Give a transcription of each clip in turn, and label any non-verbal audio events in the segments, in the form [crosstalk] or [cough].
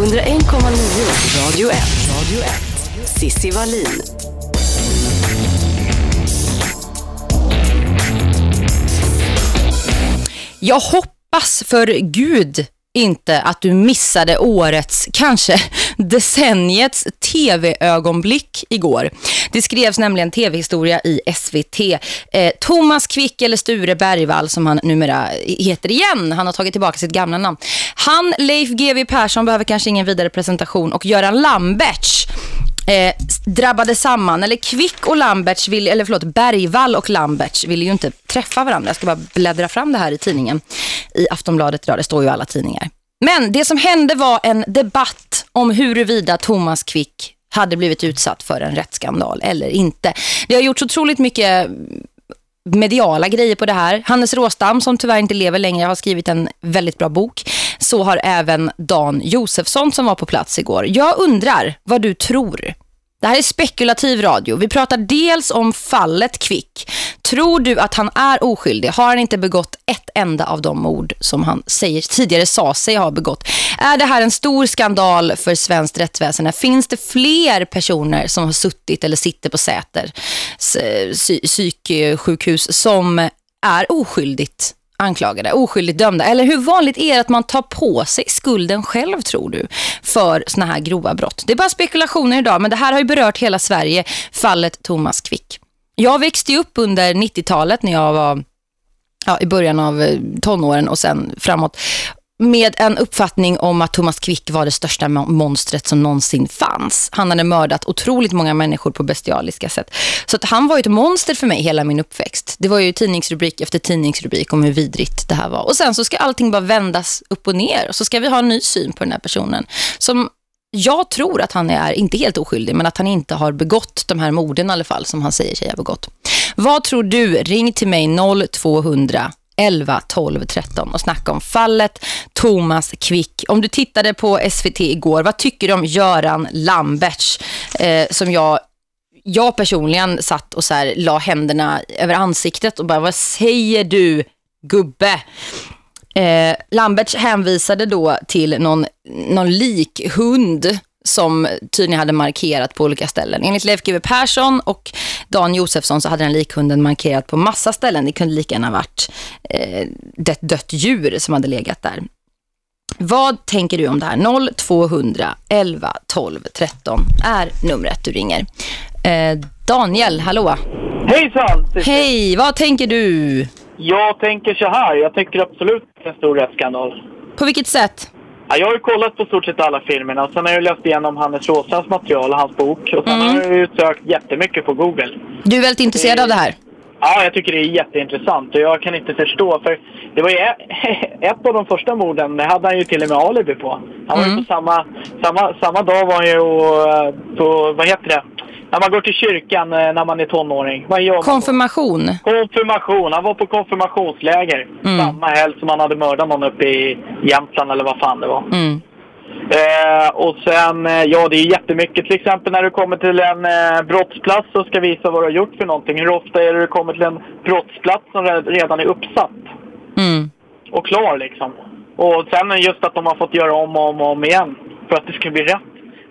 Radio 1. Radio 1. Sissi Wallin. Jag hoppas för Gud inte att du missade årets, kanske [laughs] decenniets tv-ögonblick igår. Det skrevs nämligen tv-historia i SVT. Eh, Thomas Quick eller Sture Bergvall som han numera heter igen. Han har tagit tillbaka sitt gamla namn. Han, Leif GW Persson, behöver kanske ingen vidare presentation och Göran Lamberts eh, drabbade samman. Eller Quick och Lamberts, vill, eller förlåt, Bergvall och Lamberts ville ju inte träffa varandra. Jag ska bara bläddra fram det här i tidningen. I Aftonbladet idag, det står ju alla tidningar. Men det som hände var en debatt om huruvida Thomas Quick hade blivit utsatt för en rättsskandal eller inte. Det har gjorts otroligt mycket mediala grejer på det här. Hannes Råstam som tyvärr inte lever längre har skrivit en väldigt bra bok. Så har även Dan Josefsson som var på plats igår. Jag undrar vad du tror. Det här är spekulativ radio. Vi pratar dels om fallet Kvick. Tror du att han är oskyldig? Har han inte begått ett enda av de mord som han säger, tidigare sa sig ha begått? Är det här en stor skandal för svenskt rättsväsende? Finns det fler personer som har suttit eller sitter på Säter eh, psyksjukhus som är oskyldigt anklagade, oskyldigt dömda? Eller hur vanligt är det att man tar på sig skulden själv, tror du, för såna här grova brott? Det är bara spekulationer idag, men det här har ju berört hela Sverige, fallet Thomas Quick. Jag växte upp under 90-talet när jag var ja, i början av eh, tonåren och sen framåt med en uppfattning om att Thomas Quick var det största monstret som någonsin fanns. Han hade mördat otroligt många människor på bestialiska sätt. Så att han var ju ett monster för mig hela min uppväxt. Det var ju tidningsrubrik efter tidningsrubrik om hur vidrigt det här var. Och sen så ska allting bara vändas upp och ner. Och så ska vi ha en ny syn på den här personen. Som jag tror att han är inte helt oskyldig men att han inte har begått de här morden i alla fall som han säger sig ha begått. Vad tror du? Ring till mig 0200 11 12 13 och snacka om fallet Thomas Quick. Om du tittade på SVT igår, vad tycker du om Göran Lamberts eh, som jag jag personligen satt och så här, la händerna över ansiktet och bara, vad säger du gubbe? Eh, Lamberts hänvisade då till någon, någon likhund som tydligen hade markerat på olika ställen. Enligt Leif GW Persson och Dan Josefsson så hade den likhunden markerat på massa ställen. Det kunde lika gärna varit eh, ett dött djur som hade legat där. Vad tänker du om det här? 0200 11 12 13 är numret du ringer. Eh, Daniel, hallå. Hejsan! Hej, vad tänker du? Jag tänker så här. Jag tycker absolut en stor rättsskandal. På vilket sätt? Ja, jag har ju kollat på stort sett alla filmerna och sen har jag läst igenom Hannes Råsans material och hans bok. Och sen Mm. har jag ju sökt jättemycket på Google. Du är väldigt intresserad av det här. Ja, jag tycker det är jätteintressant och jag kan inte förstå för det var ju ett, [laughs] ett av de första morden, det hade han ju till och med alibi på. Han var ju Mm. på samma, samma, samma dag var han ju och, på, vad heter det? När man går till kyrkan eh, när man är tonåring. Vad gör man? Konfirmation. Konfirmation. Han var på konfirmationsläger. Mm. Samma helg som han hade mördat någon uppe i Jämtland eller vad fan det var. Mm. Eh, och sen, eh, ja det är jättemycket till exempel när du kommer till en eh, brottsplats och ska visa vad du har gjort för någonting. Hur ofta är det du kommer till en brottsplats som re- redan är uppsatt Mm. och klar liksom. Och sen just att de har fått göra om och om, och om igen för att det ska bli rätt.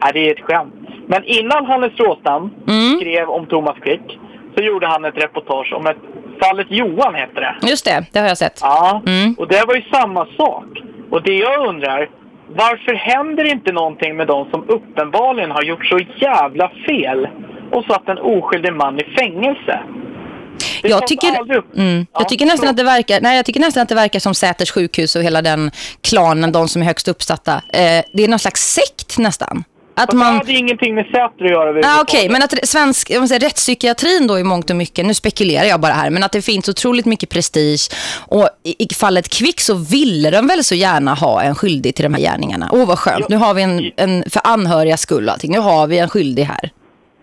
Nej, det är ett skämt. Men innan Hannes Råstam Mm. skrev om Thomas Quick så gjorde han ett reportage om ett fallet Johan heter det. Just det, det har jag sett. Ja, Mm. och det var ju samma sak. Och det jag undrar, varför händer inte någonting med de som uppenbarligen har gjort så jävla fel och satt en oskyldig man i fängelse? Jag tycker, mm, Ja, jag tycker nästan att det verkar nej, jag tycker nästan att det verkar som Säters sjukhus och hela den klanen, de som är högst uppsatta. Eh, det är någon slags sekt nästan. Att Fast Det man... hade ingenting med Säter att göra Ah. Okej, men att svensk, måste säga, rättspsykiatrin då i mångt och mycket, nu spekulerar jag bara här, men att det finns otroligt mycket prestige och i, i fallet Kvick så ville de väl så gärna ha en skyldig till de här gärningarna. Åh vad skönt, nu har vi en, en för anhöriga skull och allting, nu har vi en skyldig här.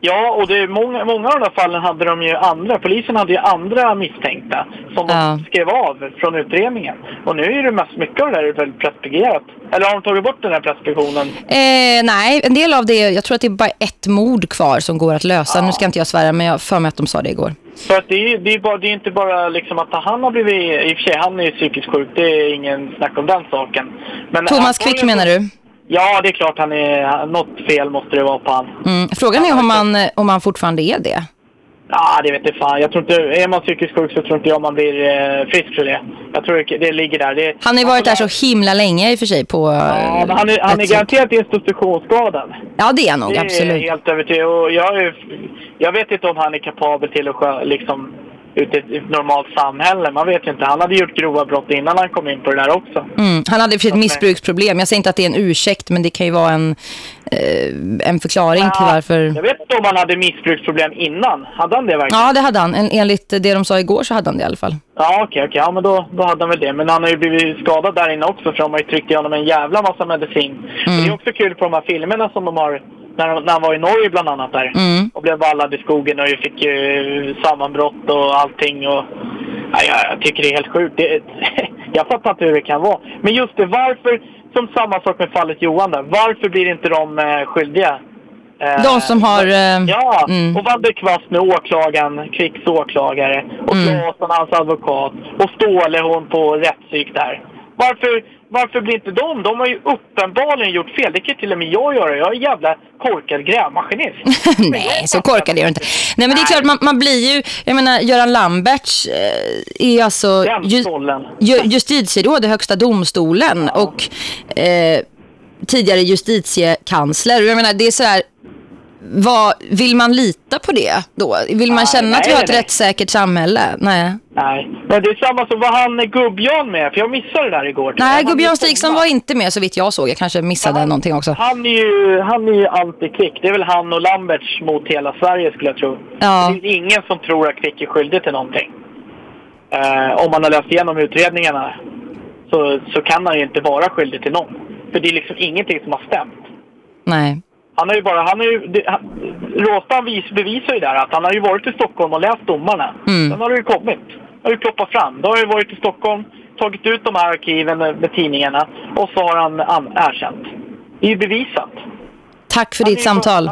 Ja, och det är många, många av de där fallen hade de ju andra. Polisen hade ju andra misstänkta som Ja. de skrev av från utredningen. Och nu är det mest mycket av det där väldigt preskriberat. Eller har de tagit bort den här preskriptionen? Eh, nej, en del av det, jag tror att det är bara ett mord kvar som går att lösa. Nu ska inte jag svära, men jag för mig att de sa det igår. För att det är, det är, bara, det är inte bara liksom att han har blivit, i och för sig han är ju psykiskt sjuk, det är ingen snack om den saken. Men Thomas Quick menar du? Ja, det är klart han är... Något fel måste det vara på han. Mm. Frågan är om man, om man fortfarande är det. Ja, det vet inte fan. Jag tror inte... Är man psykiskt sjuk så tror inte jag man blir eh, frisk för det. Jag tror det, det ligger där. Det, Han har ju varit där så himla länge i och för sig på... Ja, men han är, han är garanterat institutionsskadad. Ja, det är han nog, Det är absolut. helt övertygad. Och jag, är, jag vet inte om han är kapabel till att liksom ute i ett normalt samhälle. Man vet ju inte. Han hade gjort grova brott innan han kom in på det där också. Mm. Han hade för ett missbruksproblem. Jag säger inte att det är en ursäkt, men det kan ju vara en, eh, en förklaring till Ja, varför... Jag vet inte om han hade missbruksproblem innan. Hade han det verkligen? Ja, det hade han. En, enligt det de sa igår så hade han det i alla fall. Ja, okej, okej. Ja, men då, då hade han väl det. Men han har ju blivit skadad där inne också för de har ju tryckt i honom en jävla massa medicin. Mm. Det är också kul på de här filmerna som de har när, när han var i Norge bland annat där. Mm. Och blev vallad i skogen och fick ju sammanbrott och allting. Och, ja, jag, tycker det är helt sjukt. Det, [laughs] jag fattar inte hur det kan vara. Men just det, varför, som samma sak med fallet Johan där. Varför blir inte de eh, skyldiga? Eh, De som har... Eh, Ja, mm. och Vander Kvast nu, åklagaren, Kvicks åklagare. Och Mm. Claesson, hans advokat. Och Ståle, hon på rättspsyk där. Varför, varför blir inte de? De har ju uppenbarligen gjort fel. Det kan till och med jag göra. Jag är en jävla korkad grävmaskinist. [laughs] Nej, så korkad är du inte. Nej, men det är klart, man, man blir ju... Jag menar, Göran Lamberts eh, är alltså ju, justitieråd i högsta domstolen och eh, tidigare justitiekansler. Jag menar, det är så här... Vad, vill man lita på det då? Vill man Nej, känna att vi nej, har ett nej. rättssäkert samhälle? Nej. Nej, men det är samma som var han Gubbjan med? För jag missade det där igår. Nej, Han Gubbjörn är Stig som fångad. var inte med så vitt jag såg. Jag kanske missade Han- någonting också. Han är ju, han är ju anti-Kvick. Det är väl han och Lamberts mot hela Sverige skulle jag tro. Ja. Det finns ingen som tror att Kvick är skyldig till någonting. Eh, om man har läst igenom utredningarna så, så kan han ju inte vara skyldig till någon. För det är liksom ingenting som har stämt. Nej. Han har ju bara, han har ju, det, han, Råstam vis, bevisar ju där att han har ju varit i Stockholm och läst domarna. Mm. Sen har det ju kommit. Har ju ploppat fram. Då har ju varit i Stockholm, tagit ut de här arkiven med, med tidningarna och så har han an, erkänt. Det är ju bevisat. Tack för Han ditt ju- samtal.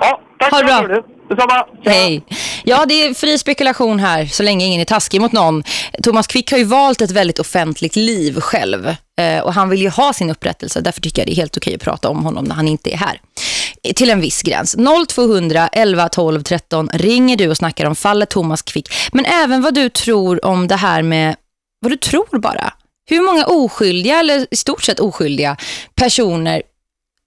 Ja, tack Ha det bra. Detsamma. Hej. Ja, det är fri spekulation här så länge ingen är taskig mot någon. Thomas Quick har ju valt ett väldigt offentligt liv själv eh, och han vill ju ha sin upprättelse. Därför tycker jag det är helt okej att prata om honom när han inte är här. Till en viss gräns. 0200 11 12 13 ringer du och snackar om fallet Thomas Quick. Men även vad du tror om det här med, vad du tror bara. Hur många oskyldiga eller i stort sett oskyldiga personer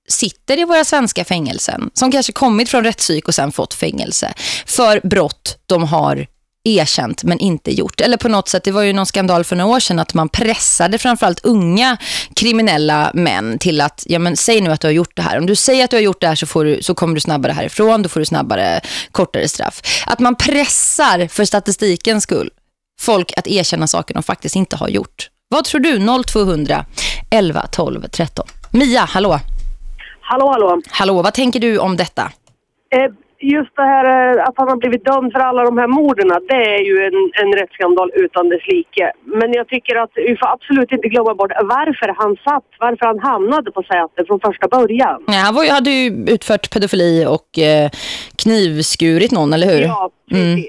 sitter i våra svenska fängelsen som kanske kommit från rättspsyk och sen fått fängelse för brott de har erkänt men inte gjort. Eller på något sätt, det var ju någon skandal för några år sedan att man pressade framförallt unga kriminella män till att, ja men säg nu att du har gjort det här. Om du säger att du har gjort det här så, får du, så kommer du snabbare härifrån, då får du snabbare kortare straff. Att man pressar för statistikens skull folk att erkänna saker de faktiskt inte har gjort. Vad tror du? 0200 11 12 13. Mia, hallå. Hallå, hallå. Hallå, vad tänker du om detta? Eh, just det här eh, att han har blivit dömd för alla de här morden, det är ju en, en rättsskandal utan dess like. Men jag tycker att vi får absolut inte glömma bort varför han satt, varför han hamnade på Säter från första början. Ja, han var, hade ju utfört pedofili och eh, knivskurit någon, eller hur? Ja, precis.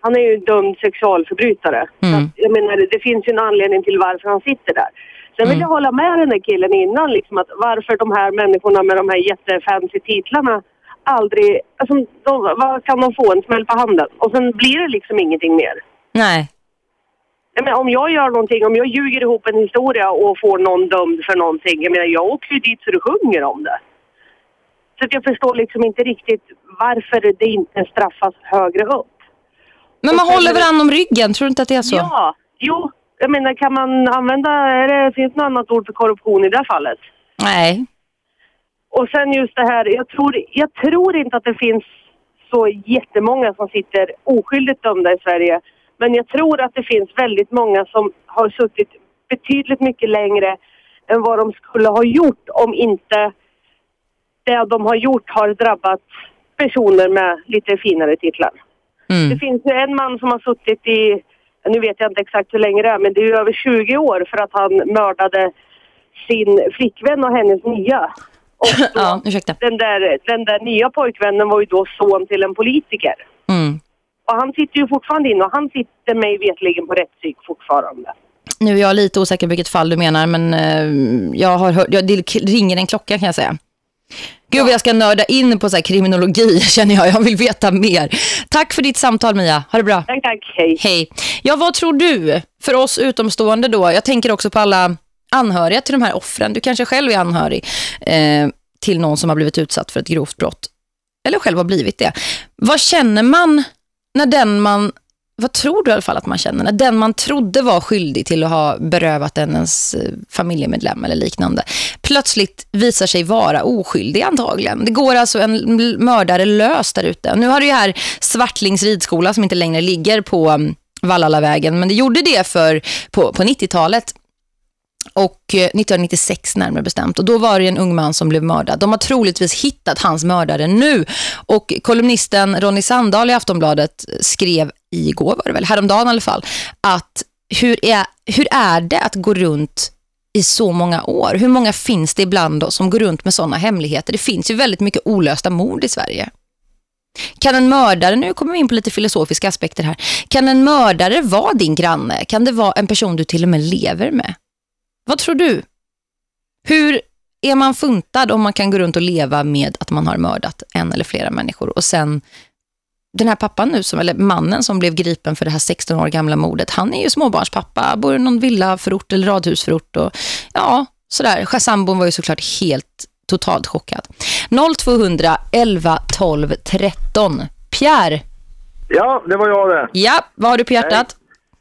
Han är ju en dömd sexualförbrytare. Mm. jag menar, det finns ju en anledning till varför han sitter där. Sen vill Mm. jag hålla med den där killen innan, liksom, att varför de här människorna med de här jättefancy titlarna aldrig... Alltså, de, vad kan de få? En smäll på handen? Och sen blir det liksom ingenting mer. Nej. Jag menar, om jag gör någonting, om jag ljuger ihop en historia och får någon dömd för någonting, jag menar, jag åker ju dit så du sjunger om det. Så jag förstår liksom inte riktigt varför det inte straffas högre upp. Men man sen håller varandra om ryggen, tror du inte att det är så? Ja, jo. Jag menar, kan man använda... Är det, finns det något annat ord för korruption i det här fallet? Nej. Och sen just det här, jag tror, jag tror inte att det finns så jättemånga som sitter oskyldigt dömda i Sverige. Men jag tror att det finns väldigt många som har suttit betydligt mycket längre än vad de skulle ha gjort om inte det de har gjort har drabbat personer med lite finare titlar. Det Mm. finns ju en man som har suttit i, nu vet jag inte exakt hur länge det är, men det är över 20 år för att han mördade sin flickvän och hennes nya. Och [laughs] Ja, ursäkta. den, där, den där nya pojkvännen var ju då son till en politiker. Mm. Och han sitter ju fortfarande inne och han sitter mig vetligen på rättspsyk fortfarande. Nu är jag lite osäker på vilket fall du menar, men eh, jag har hört, ja, det ringer en klocka kan jag säga. Gud, ja. jag ska nörda in på så kriminologi [laughs] känner jag. Jag vill veta mer. Tack för ditt samtal Mia. Ha det bra. Tack, tack. Hej. Hej. Ja, vad tror du för oss utomstående då? Jag tänker också på alla anhöriga till de här offren. Du kanske själv är anhörig eh, till någon som har blivit utsatt för ett grovt brott. Eller själv har blivit det. Vad känner man när den man vad tror du i alla fall att man känner när den man trodde var skyldig till att ha berövat ens eh, familjemedlem eller liknande plötsligt visar sig vara oskyldig antagligen. Det går alltså en mördare lös där ute. Nu har det ju här Svartlings ridskola som inte längre ligger på mm, Vallalavägen men det gjorde det för på, på 90-talet och eh, 1996 närmare bestämt. Och då var det en ung man som blev mördad. De har troligtvis hittat hans mördare nu. Och kolumnisten Ronny Sandahl i Aftonbladet skrev igår, var det väl, häromdagen i alla fall, att hur är, hur är det att gå runt i så många år? Hur många finns det ibland oss som går runt med sådana hemligheter? Det finns ju väldigt mycket olösta mord i Sverige. Kan en mördare, nu kommer vi in på lite filosofiska aspekter här, kan en mördare vara din granne? Kan det vara en person du till och med lever med? Vad tror du? Hur är man funtad om man kan gå runt och leva med att man har mördat en eller flera människor och sen den här pappan nu, som, eller mannen som blev gripen för det här 16 år gamla mordet, han är ju småbarnspappa, bor i någon villaförort eller radhusförort och ja, sådär. Sambon var ju såklart helt totalt chockad. 0200 11 12 13. Pierre. Ja, det var jag det. Ja, vad har du på hjärtat?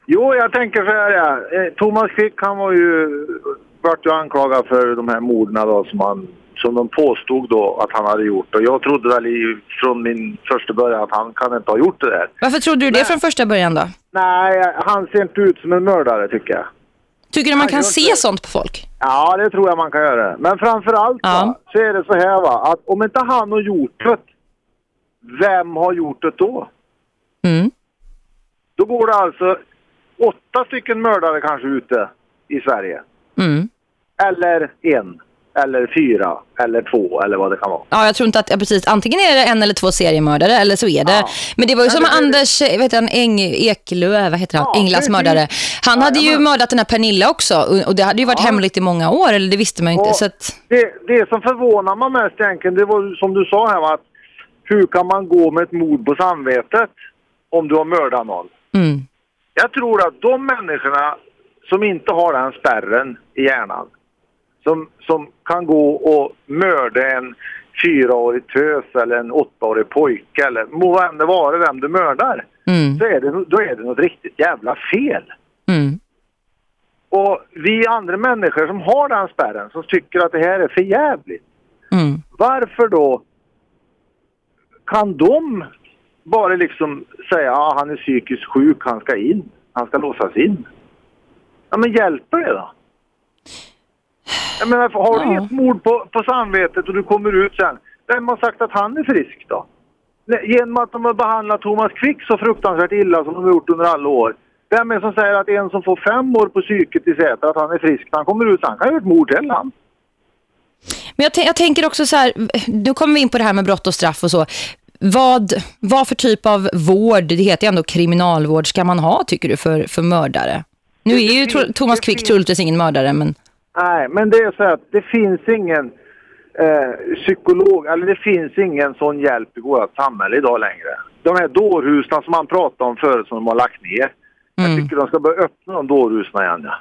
Jo, jag tänker så här, ja. Eh, Thomas Quick, han var ju, vart ju anklagad för de här morden då som han som de påstod då att han hade gjort. Och jag trodde väl i, från min första början att han kan inte ha gjort det där. Varför trodde du det från första början då? Nej, han ser inte ut som en mördare tycker jag. Tycker du man kan se inte... sånt på folk? Ja, det tror jag man kan göra. Men framförallt ja. va, så är det så här va, att om inte han har gjort det, vem har gjort det då? Mm. Då går det alltså åtta stycken mördare kanske ute i Sverige. Mm. Eller en, eller fyra, eller två, eller vad det kan vara. Ja, jag tror inte att, ja, precis, antingen är det en eller två seriemördare, eller så är det. Ja. Men det var ju som eller, Anders, vet han, Eng, Eklöv, vad heter han? Ja, Englas mördare. Han ja, hade ju men... mördat den här Pernilla också, och det hade ju varit hemligt i många år, eller det visste man ju inte. Så att... det, det som förvånar mig mest egentligen, det var som du sa här, att hur kan man gå med ett mord på samvetet om du har mördat någon? Mm. Jag tror att de människorna som inte har den spärren i hjärnan, som, som kan gå och mörda en fyraårig tös eller en åttaårig pojke eller må vem det vara vem du mördar, mm. så är det, då är det något riktigt jävla fel. Mm. Och vi andra människor som har den spärren, som tycker att det här är för jävligt. Mm. Varför då kan de bara liksom säga att ah, han är psykiskt sjuk, han ska in. Han ska låsas in. Ja, men hjälper det då? Jag menar, har du ja. ett mord på, på samvetet och du kommer ut sen, vem har sagt att han är frisk då? Genom att de har behandlat Thomas Quick så fruktansvärt illa som de har gjort under alla år. Vem är som säger att en som får fem år på psyket i Säter att han är frisk när han kommer ut, han kan ju ett mord till han. Men jag, jag, tänker också så här, nu kommer vi in på det här med brott och straff och så. Vad, vad för typ av vård, det heter ju ändå kriminalvård, ska man ha tycker du för, för mördare? Nu är ju Thomas Quick troligtvis ingen mördare, men... Nej, men det är så att det finns ingen eh, psykolog, eller det finns ingen sån hjälp i vårt samhälle idag längre. De här dårhusen som man pratade om förut som de har lagt ner. Mm. Jag tycker de ska börja öppna de dårhusen igen, ja.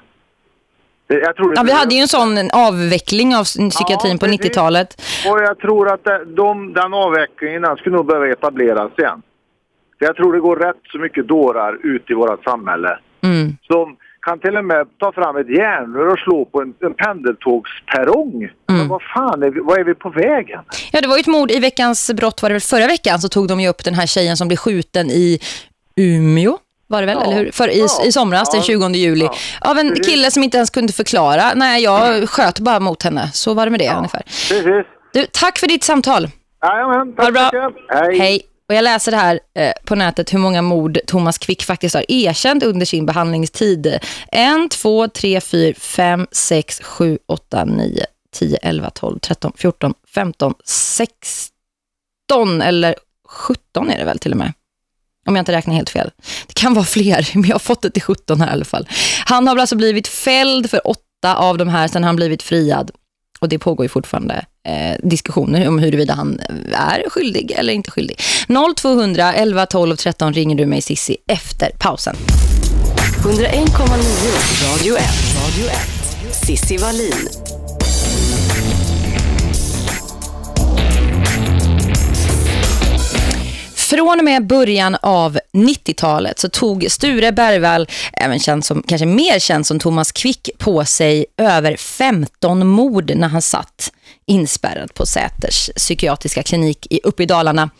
ja, vi hade ju en sån avveckling av psykiatrin ja, på 90-talet. Och jag tror att de, den avvecklingen den skulle nog behöva etableras igen. För jag tror det går rätt så mycket dårar ut i vårt samhälle. Mm. Som kan till och med ta fram ett järnrör och slå på en, en pendeltågsperrong. Mm. Men vad fan, är vi, vad är vi på vägen? Ja, det var ju ett mord i veckans brott, var det väl förra veckan så tog de ju upp den här tjejen som blev skjuten i Umeå var det väl, ja. eller hur? För i, ja. i somras, ja. den 20 juli. Av en kille som inte ens kunde förklara. Nej, jag sköt bara mot henne. Så var det med det ungefär. Precis. Du, tack för ditt samtal. Jajamän, tack bra. Hej. Hej. Och jag läser här eh, på nätet hur många mord Thomas Quick faktiskt har erkänt under sin behandlingstid. 1, 2, 3, 4, 5, 6, 7, 8, 9, 10, 11, 12, 13, 14, 15, 16 eller 17 är det väl till och med. Om jag inte räknar helt fel. Det kan vara fler, [laughs] men jag har fått det till 17 här i alla fall. Han har alltså blivit fälld för åtta av de här sedan han blivit friad. Och det pågår ju fortfarande eh, diskussioner om huruvida han eh, är skyldig eller inte skyldig. 0200 11 12 13 ringer du mig Sissi efter pausen. 101,9 Radio 1. Radio 1. Sissi Wallin. Från och med början av 90-talet så tog Sture Bergvall, även känd som, kanske mer känd som Thomas Quick, på sig över 15 mord när han satt inspärrad på Säters psykiatriska klinik i, uppe i Dalarna.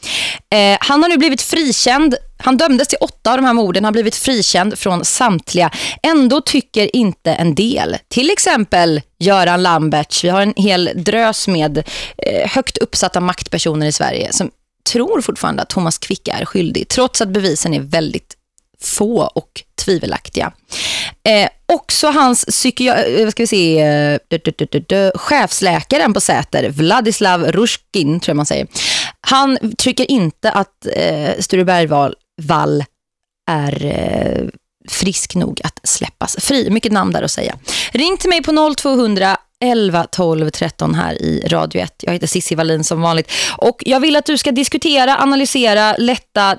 Eh, han har nu blivit frikänd. Han dömdes till åtta av de här morden. Han har blivit frikänd från samtliga. Ändå tycker inte en del. Till exempel Göran Lamberts. Vi har en hel drös med eh, högt uppsatta maktpersoner i Sverige som tror fortfarande att Thomas Quick är skyldig trots att bevisen är väldigt få och tvivelaktiga. Eh, också hans psyki- eh, vad ska vi se, eh, dö, dö, dö, dö, chefsläkaren på Säter, Vladislav Ruskin tror jag man säger. Han tycker inte att eh, Sture Bergvall Wall är eh, frisk nog att släppas fri. Mycket namn där att säga. Ring till mig på 0200 11 12 13 här i Radio 1. Jag heter Sissi Wallin som vanligt. Och jag vill att du ska diskutera, analysera, lätta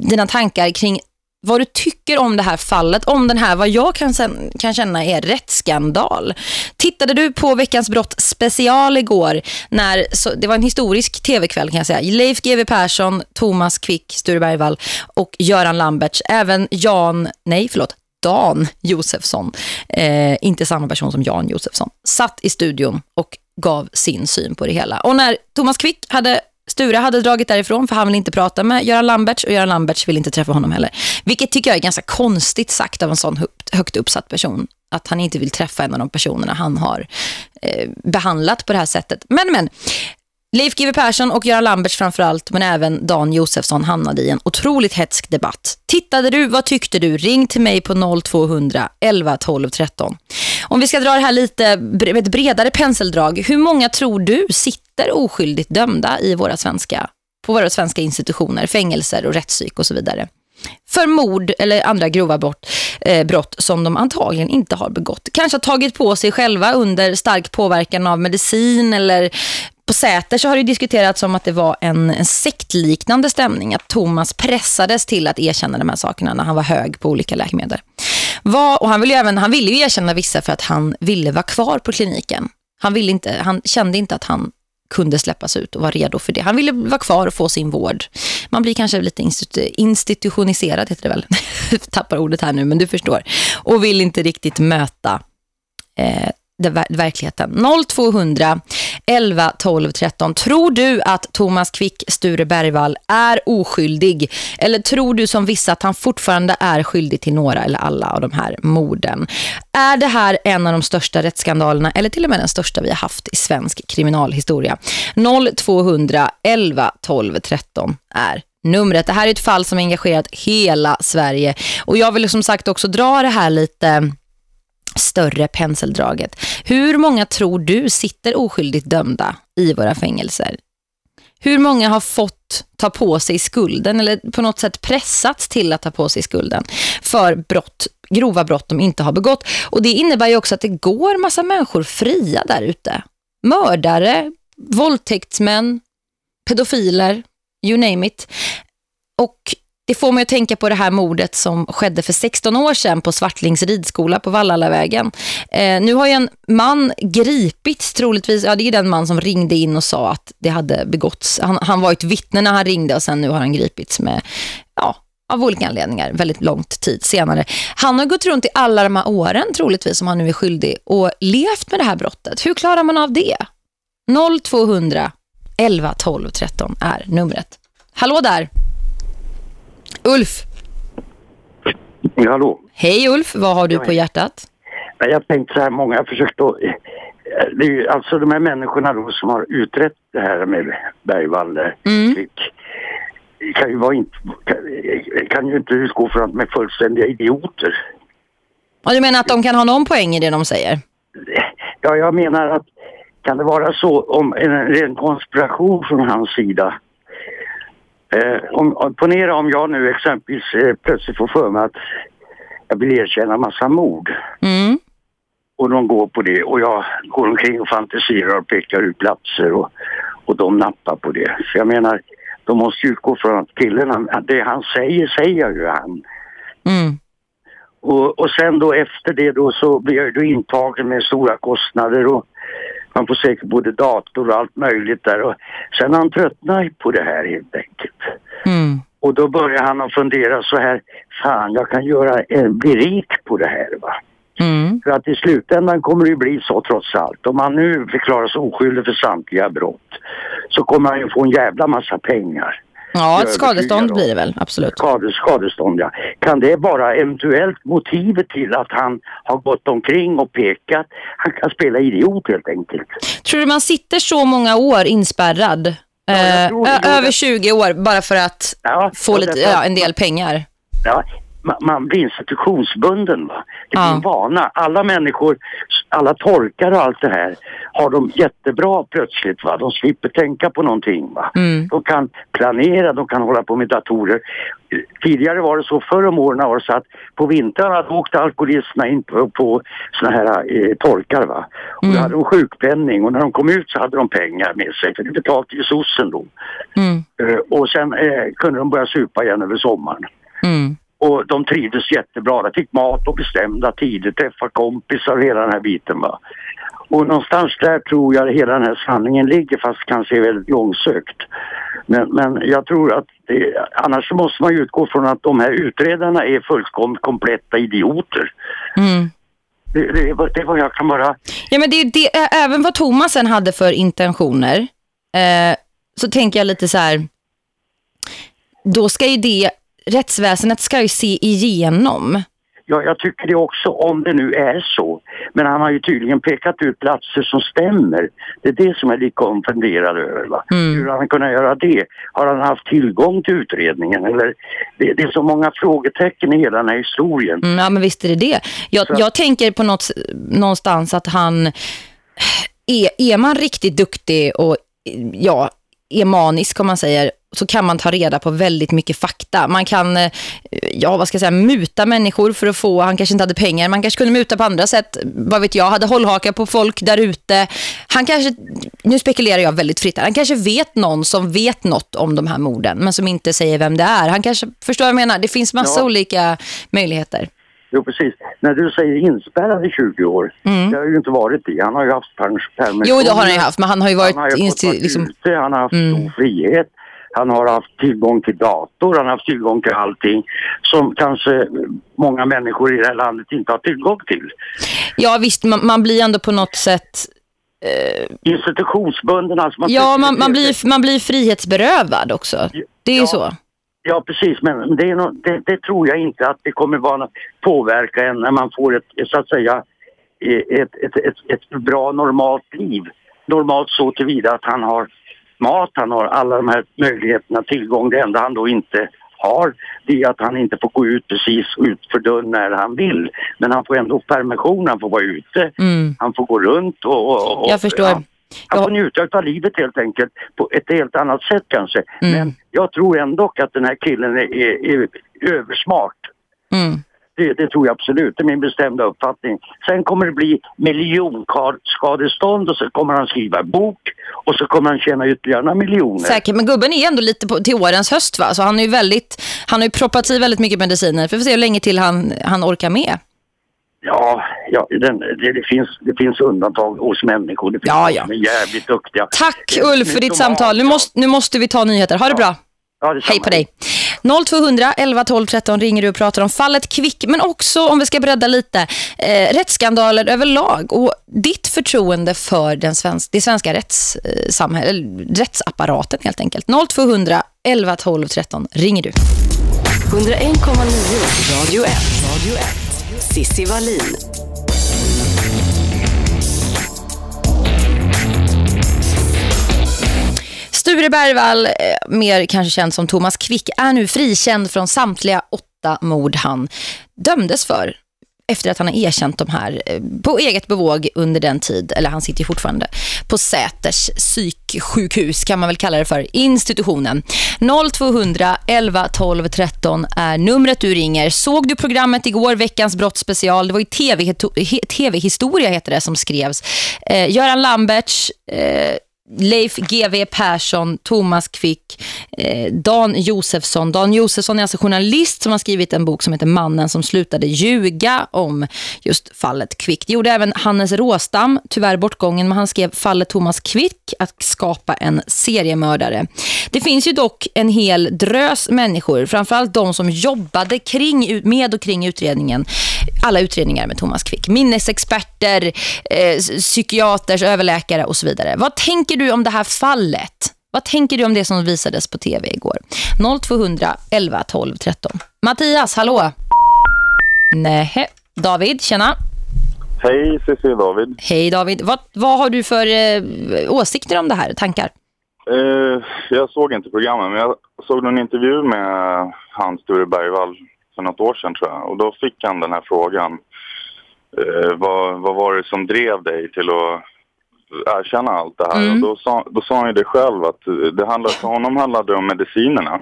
dina tankar kring vad du tycker om det här fallet, om den här, vad jag kan, kan känna är rättsskandal. Tittade du på Veckans brott special igår när, så, det var en historisk tv-kväll kan jag säga. Leif GW Persson, Thomas Quick, Sture Bergvall och Göran Lamberts, även Jan, nej förlåt, Dan Josefsson, eh, inte samma person som Jan Josefsson, satt i studion och gav sin syn på det hela. Och när Thomas Quick hade Sture hade dragit därifrån för han vill inte prata med Göran Lamberts och Göran Lamberts vill inte träffa honom heller. Vilket tycker jag är ganska konstigt sagt av en sån högt uppsatt person. Att han inte vill träffa en av de personerna han har eh, behandlat på det här sättet. Men men, Leif GW Persson och Göran Lamberts framförallt men även Dan Josefsson hamnade i en otroligt hetsk debatt. Tittade du, vad tyckte du? Ring till mig på 0200 11 12 13. Om vi ska dra det här lite med ett bredare penseldrag. Hur många tror du sitter oskyldigt dömda i våra svenska, på våra svenska institutioner, fängelser och rättspsyk och så vidare? För mord eller andra grova brott, eh, brott som de antagligen inte har begått. Kanske har tagit på sig själva under stark påverkan av medicin eller på Säter så har det diskuterats om att det var en, en sektliknande stämning. Att Thomas pressades till att erkänna de här sakerna när han var hög på olika läkemedel. Var, och han ville, ju även, han ville ju erkänna vissa för att han ville vara kvar på kliniken. Han, ville inte, han kände inte att han kunde släppas ut och var redo för det. Han ville vara kvar och få sin vård. Man blir kanske lite institutioniserad heter det väl. [laughs] Tappar ordet här nu men du förstår. Och vill inte riktigt möta eh, verkligheten. 0200 11 12 13. Tror du att Thomas Quick Sture Bergvall är oskyldig? Eller tror du som vissa att han fortfarande är skyldig till några eller alla av de här morden? Är det här en av de största rättsskandalerna eller till och med den största vi har haft i svensk kriminalhistoria? 0200 11 12 13 är numret. Det här är ett fall som engagerat hela Sverige. Och jag vill som sagt också dra det här lite större penseldraget. Hur många tror du sitter oskyldigt dömda i våra fängelser? Hur många har fått ta på sig skulden eller på något sätt pressats till att ta på sig skulden för brott, grova brott de inte har begått? Och det innebär ju också att det går massa människor fria där ute. Mördare, våldtäktsmän, pedofiler, you name it. Och det får mig att tänka på det här mordet som skedde för 16 år sedan på Svartlings ridskola på Vallallavägen. Eh, nu har ju en man gripits troligtvis. Ja, det är den man som ringde in och sa att det hade begåtts. Han, han var ett vittne när han ringde och sen nu har han gripits med ja, av olika anledningar väldigt långt tid senare. Han har gått runt i alla de här åren troligtvis som han nu är skyldig och levt med det här brottet. Hur klarar man av det? 0200 11 12 13 är numret. Hallå där! Ulf. Ja, hallå. Hej Ulf, vad har du på hjärtat? Jag tänkte så här, många har försökt att... Det är ju alltså de här människorna då som har utrett det här med Bergvall eh, mm. kan ju inte, kan, kan ju inte utgå från att de är fullständiga idioter. Ja, du menar att de kan ha någon poäng i det de säger? Ja, jag menar att kan det vara så om en ren konspiration från hans sida Eh, om, om, ponera om jag nu exempelvis eh, plötsligt får för mig att jag vill erkänna massa mord Mm. och de går på det och jag går omkring och fantiserar och pekar ut platser och, och de nappar på det. Så jag menar, de måste ju utgå från att killen, det han säger, säger ju han. Mm. Och, och sen då efter det då så blir jag då intagen med stora kostnader och man får säkert både dator och allt möjligt där. Och sen han tröttnar på det här helt enkelt. Mm. Och då börjar han att fundera så här, fan jag kan göra, bli rik på det här va. Mm. För att i slutändan kommer det ju bli så trots allt. Om han nu förklaras oskyldig för samtliga brott så kommer han ju få en jävla massa pengar. Ja, ett skadestånd blir det väl, absolut. Skade, skadestånd ja. Kan det vara eventuellt motivet till att han har gått omkring och pekat? Han kan spela idiot helt enkelt. Tror du man sitter så många år inspärrad? jag Eh, över 20 år bara för att Ja, få lite, ja, en del pengar. Ja, man, blir institutionsbunden. Va? Det blir Ja. en vana. Alla människor, alla torkar och allt det här har de jättebra plötsligt. Va? De slipper tänka på någonting. Va? Mm. De kan planera, de kan hålla på med datorer. Tidigare var det så, förr om åren var det så att på vintrarna då åkte alkoholisterna in på, på såna här eh, torkar. Va? Och Mm. då hade de sjukpenning och när de kom ut så hade de pengar med sig för det betalade ju sossen då. Mm. Eh, och sen eh, kunde de börja supa igen över sommaren. Mm. Och de trivdes jättebra. De fick mat på bestämda tider, träffa kompisar och hela den här biten. Va? Och någonstans där tror jag hela den här sanningen ligger fast kanske är väldigt långsökt. Men, men jag tror att det, annars måste man utgå från att de här utredarna är fullkomligt kompletta idioter. Mm. Det, det, det är vad jag kan bara... Ja, men det, det, även vad Thomas sen hade för intentioner eh, så tänker jag lite så här då ska ju det rättsväsendet ska ju se igenom. Ja, jag tycker det också om det nu är så. Men han har ju tydligen pekat ut platser som stämmer. Det är det som jag är lite konfunderad över. Va? Mm. Hur har han kunnat göra det? Har han haft tillgång till utredningen? Eller, det, det är så många frågetecken i hela den här historien. Mm, ja, men visst är det det. Jag, Så- jag tänker på något, någonstans att han är, är man riktigt duktig och ja, är manisk om man säger så kan man ta reda på väldigt mycket fakta. Man kan, eh, ja vad ska jag säga, muta människor för att få, han kanske inte hade pengar, man kanske kunde muta på andra sätt, vad vet jag, hade hållhaka på folk där ute. Han kanske, nu spekulerar jag väldigt fritt här, han kanske vet någon som vet något om de här morden, men som inte säger vem det är. Han kanske, förstår vad jag menar, det finns massa Ja. olika möjligheter. Jo, precis. När du säger inspärrad i 20 år, det har ju inte varit det. Han har ju haft permissioner. Jo, det har han ju haft, men han har ju varit Han har ju fått liksom, ute, han har haft Mm. stor frihet. Han har haft tillgång till dator, han har haft tillgång till allting som kanske många människor i det här landet inte har tillgång till. ja visst, man, man blir ändå på något sätt, Institutionsbunden, alltså man ja man, man, blir, man blir frihetsberövad också. Det är ju Ja. så. Ja, precis, men det, nå- det, det tror jag inte att det kommer vara påverka en när man får ett, så att säga, ett, ett, ett, ett bra normalt liv. Normalt så tillvida att han har mat, han har alla de här möjligheterna, tillgång. Det enda han då inte har det är att han inte får gå ut precis ut för dörren när han vill. Men han får ändå permission, han får vara ute, Mm. han får gå runt och... och, och Jag förstår. Han, han får njuta av livet helt enkelt på ett helt annat sätt kanske. Mm. Men jag tror ändå att den här killen är, är, är översmart. Mm. Det, det tror jag absolut, det är min bestämda uppfattning. Sen kommer det bli miljonskadestånd och så kommer han skriva bok och så kommer han tjäna ytterligare några miljoner. Säkert, men gubben är ändå lite på, till årens höst va? Så han är ju väldigt, han har ju proppat i väldigt mycket mediciner. För vi får se hur länge till han, han orkar med. Ja, ja den, det, det, finns, det finns undantag hos människor. Det finns Ja, ja. som är jävligt duktiga. Tack Det Ulf för ditt samtal. Nu måste, nu måste vi ta nyheter. Ha det bra. Ja, detsamma. Hej på dig. 0200 11 12 13 ringer du och pratar om fallet Kvick men också om vi ska bredda lite eh, rättsskandaler överlag och ditt förtroende för den svensk, det svenska rättsapparaten helt enkelt. 0200 11 12 13 ringer du. 101,9 Radio 1. Radio 1. Sissi Wallin. Sture Bergvall, eh, mer kanske känd som Thomas Quick, är nu frikänd från samtliga åtta mord han dömdes för efter att han har erkänt de här eh, på eget bevåg under den tid, eller han sitter fortfarande på Säters psyksjukhus kan man väl kalla det för, institutionen. 0200 11 12 13 är numret du ringer. Såg du programmet igår, veckans brottsspecial? Det var ju TV-historia TV heter det som skrevs. Eh, Göran Lamberts... Eh, Leif GV Persson, Thomas Quick, eh, Dan Josefsson. Dan Josefsson är alltså journalist som har skrivit en bok som heter Mannen som slutade ljuga om just fallet Quick. Det gjorde även Hannes Råstam, tyvärr bortgången, men han skrev fallet Thomas Quick att skapa en seriemördare. Det finns ju dock en hel drös människor, framförallt de som jobbade kring, med och kring utredningen. Alla utredningar med Thomas Quick. Minnesexperter, eh, psykiaters, överläkare och så vidare. Vad tänker du om det här fallet? Vad tänker du om det som visades på tv igår? 0200 11 12 13. Mattias, hallå? Nej, David, tjena. Hej, Cissi David. Hej David. Vad, vad har du för eh, åsikter om det här, tankar? Eh, jag såg inte programmet, men jag såg en intervju med Hans Sture Bergvall för något år sedan tror jag. Och då fick han den här frågan. Eh, vad, vad var det som drev dig till att erkänna allt det här. Mm. Och då, sa, då sa han ju det själv att det handlade, för honom handlade det om medicinerna.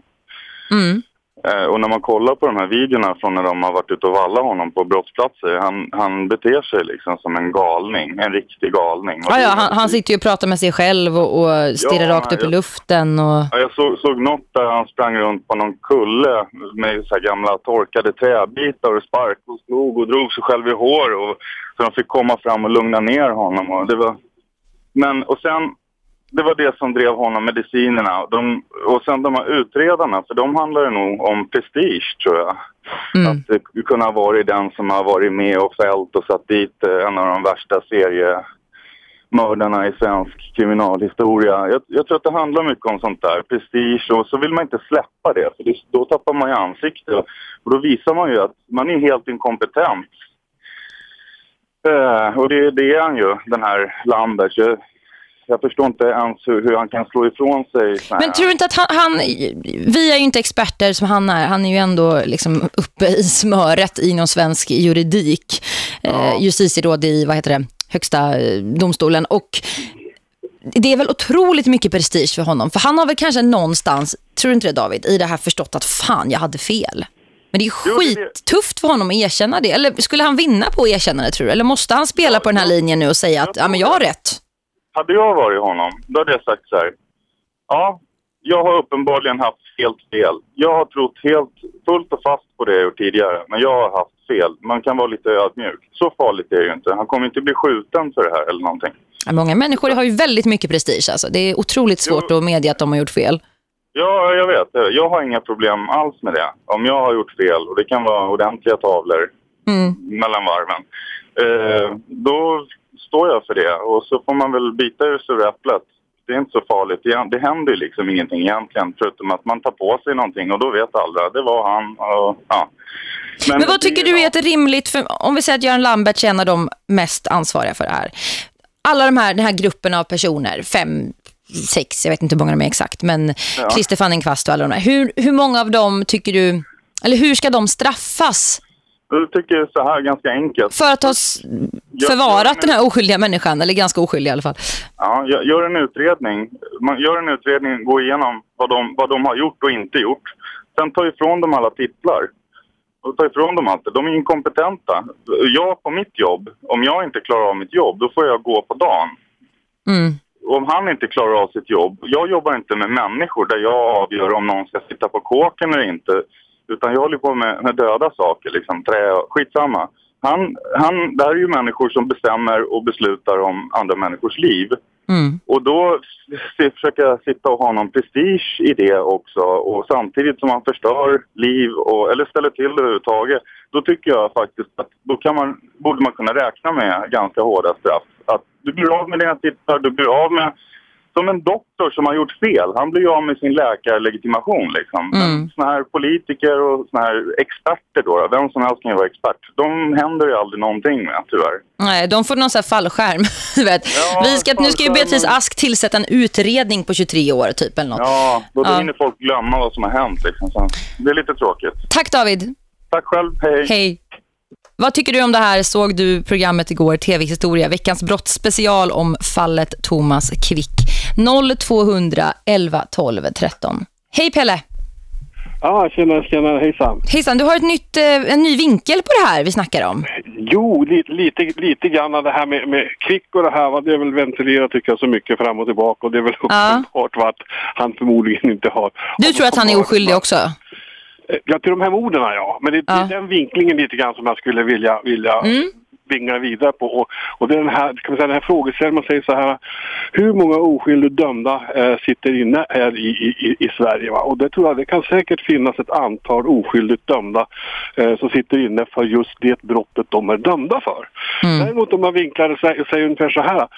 Mm. Eh, och när man kollar på de här videorna från när de har varit ute och vallat honom på brottsplatser, han, han beter sig liksom som en galning, en riktig galning. Ja, ja han, han, sitter ju och pratar med sig själv och, och stirrar ja, rakt upp jag, i luften. Och... Ja, jag såg, såg något där han sprang runt på någon kulle med så gamla torkade träbitar och spark och slog och drog sig själv i hår. Och, så de fick komma fram och lugna ner honom. Och det var, men, och sen, det var det som drev honom, medicinerna. De, och sen de här utredarna, för de handlar nog om prestige tror jag. Mm. Att uh, kunna vara den som har varit med och fällt och satt dit uh, en av de värsta seriemördarna i svensk kriminalhistoria. Jag, jag, tror att det handlar mycket om sånt där, prestige och så vill man inte släppa det för det, då tappar man ju ansikte och då visar man ju att man är helt inkompetent Uh, och det, det, är han ju, den här Landers. Jag, jag förstår inte ens hur, hur, han kan slå ifrån sig. Men tror du inte att han, han, Vi är ju inte experter som han är. Han är ju ändå liksom uppe i smöret i någon svensk juridik. Ja. Eh, justitieråd i, vad heter det, högsta eh, domstolen. Och det är väl otroligt mycket prestige för honom. För han har väl kanske någonstans, tror du inte det David, i det här förstått att fan, jag hade fel. Men det är skittufft för honom att erkänna det. Eller skulle han vinna på att erkänna det tror du? Eller måste han spela på den här linjen nu och säga att ja, men jag har rätt? Hade jag varit honom, då hade jag sagt så här. Ja, jag har uppenbarligen haft helt fel. Jag har trott helt fullt och fast på det jag gjort tidigare. Men jag har haft fel. Man kan vara lite ödmjuk. Så farligt är det ju inte. Han kommer inte bli skjuten för det här eller någonting. Många människor har ju väldigt mycket prestige. Alltså. Det är otroligt svårt jo. att medge att de har gjort fel. Ja, jag vet. Jag har inga problem alls med det. Om jag har gjort fel, och det kan vara ordentliga tavlor mm. mellan varven, eh, då står jag för det. Och så får man väl bita ur sura äpplet. Det är inte så farligt. Det, händer ju liksom ingenting egentligen, förutom att man tar på sig någonting och då vet alla. Det var han och ja. Men, Men vad tycker det, du är ett rimligt, för, om vi säger att Göran Lambert av de mest ansvariga för det här. Alla de här, den här gruppen av personer, fem, sex, jag vet inte hur många de är exakt, men ja. Christer Fannenkvast och alla de här. Hur, hur många av dem tycker du, eller hur ska de straffas? Jag tycker så här ganska enkelt. För att ha förvarat den här oskyldiga människan, eller ganska oskyldig i alla fall. Ja, gör en utredning. Man gör en utredning, gå igenom vad de, vad de har gjort och inte gjort. Sen ta ifrån dem alla titlar. Och ta ifrån dem allt. De är inkompetenta. Jag på mitt jobb, om jag inte klarar av mitt jobb, då får jag gå på dagen. Mm om han inte klarar av sitt jobb, jag jobbar inte med människor där jag avgör om någon ska sitta på kåken eller inte. Utan jag håller på med, med döda saker, liksom trä och skitsamma. Han, han, det här är ju människor som bestämmer och beslutar om andra människors liv. Mm. Och då försöker jag sitta och ha någon prestige i det också. Och samtidigt som man förstör liv och, eller ställer till det överhuvudtaget. Då tycker jag faktiskt att då kan man, borde man kunna räkna med ganska hårda straff. Att du blir av med dina titlar, du blir av med som en doktor som har gjort fel. Han blir ju av med sin läkarlegitimation. Liksom. Mm. Såna här politiker och såna här experter, då, vem som helst kan ju vara expert. De händer ju aldrig någonting med, tyvärr. Nej, de får någon sån här fallskärm. [laughs] vet. Ja, Vi ska, nu ska ju Beatrice Ask tillsätta en utredning på 23 år, typ. Eller något. Ja, då ja. hinner folk glömma vad som har hänt. Liksom. Så det är lite tråkigt. Tack, David. Tack själv. Hej. Hej. Vad tycker du om det här? Såg du programmet igår, TV-historia, veckans brottsspecial om fallet Thomas Quick. 0200 11 12 13. Hej Pelle! Ja, tjena, tjena, hejsan. Hejsan, du har ett nytt, eh, en ny vinkel på det här vi snackar om. Jo, lite, lite, lite grann det här med, med kvick och det här, va, det är väl ventilerat tycker jag så mycket fram och tillbaka och det är väl Ja. uppenbart att han förmodligen inte har... Du tror att han är oskyldig också? Ja, till de här morden ja. Men det, det Ja. är den vinklingen lite grann som jag skulle vilja, vilja Mm. vinga vidare på. Och, och det är den här, kan man säga, den här frågeställningen, man säger så här, hur många oskyldigt dömda eh, sitter inne här i, i, i Sverige? Va? Och det tror jag, det kan säkert finnas ett antal oskyldigt dömda eh, som sitter inne för just det brottet de är dömda för. Mm. Däremot om man vinklar och säger, ungefär så här,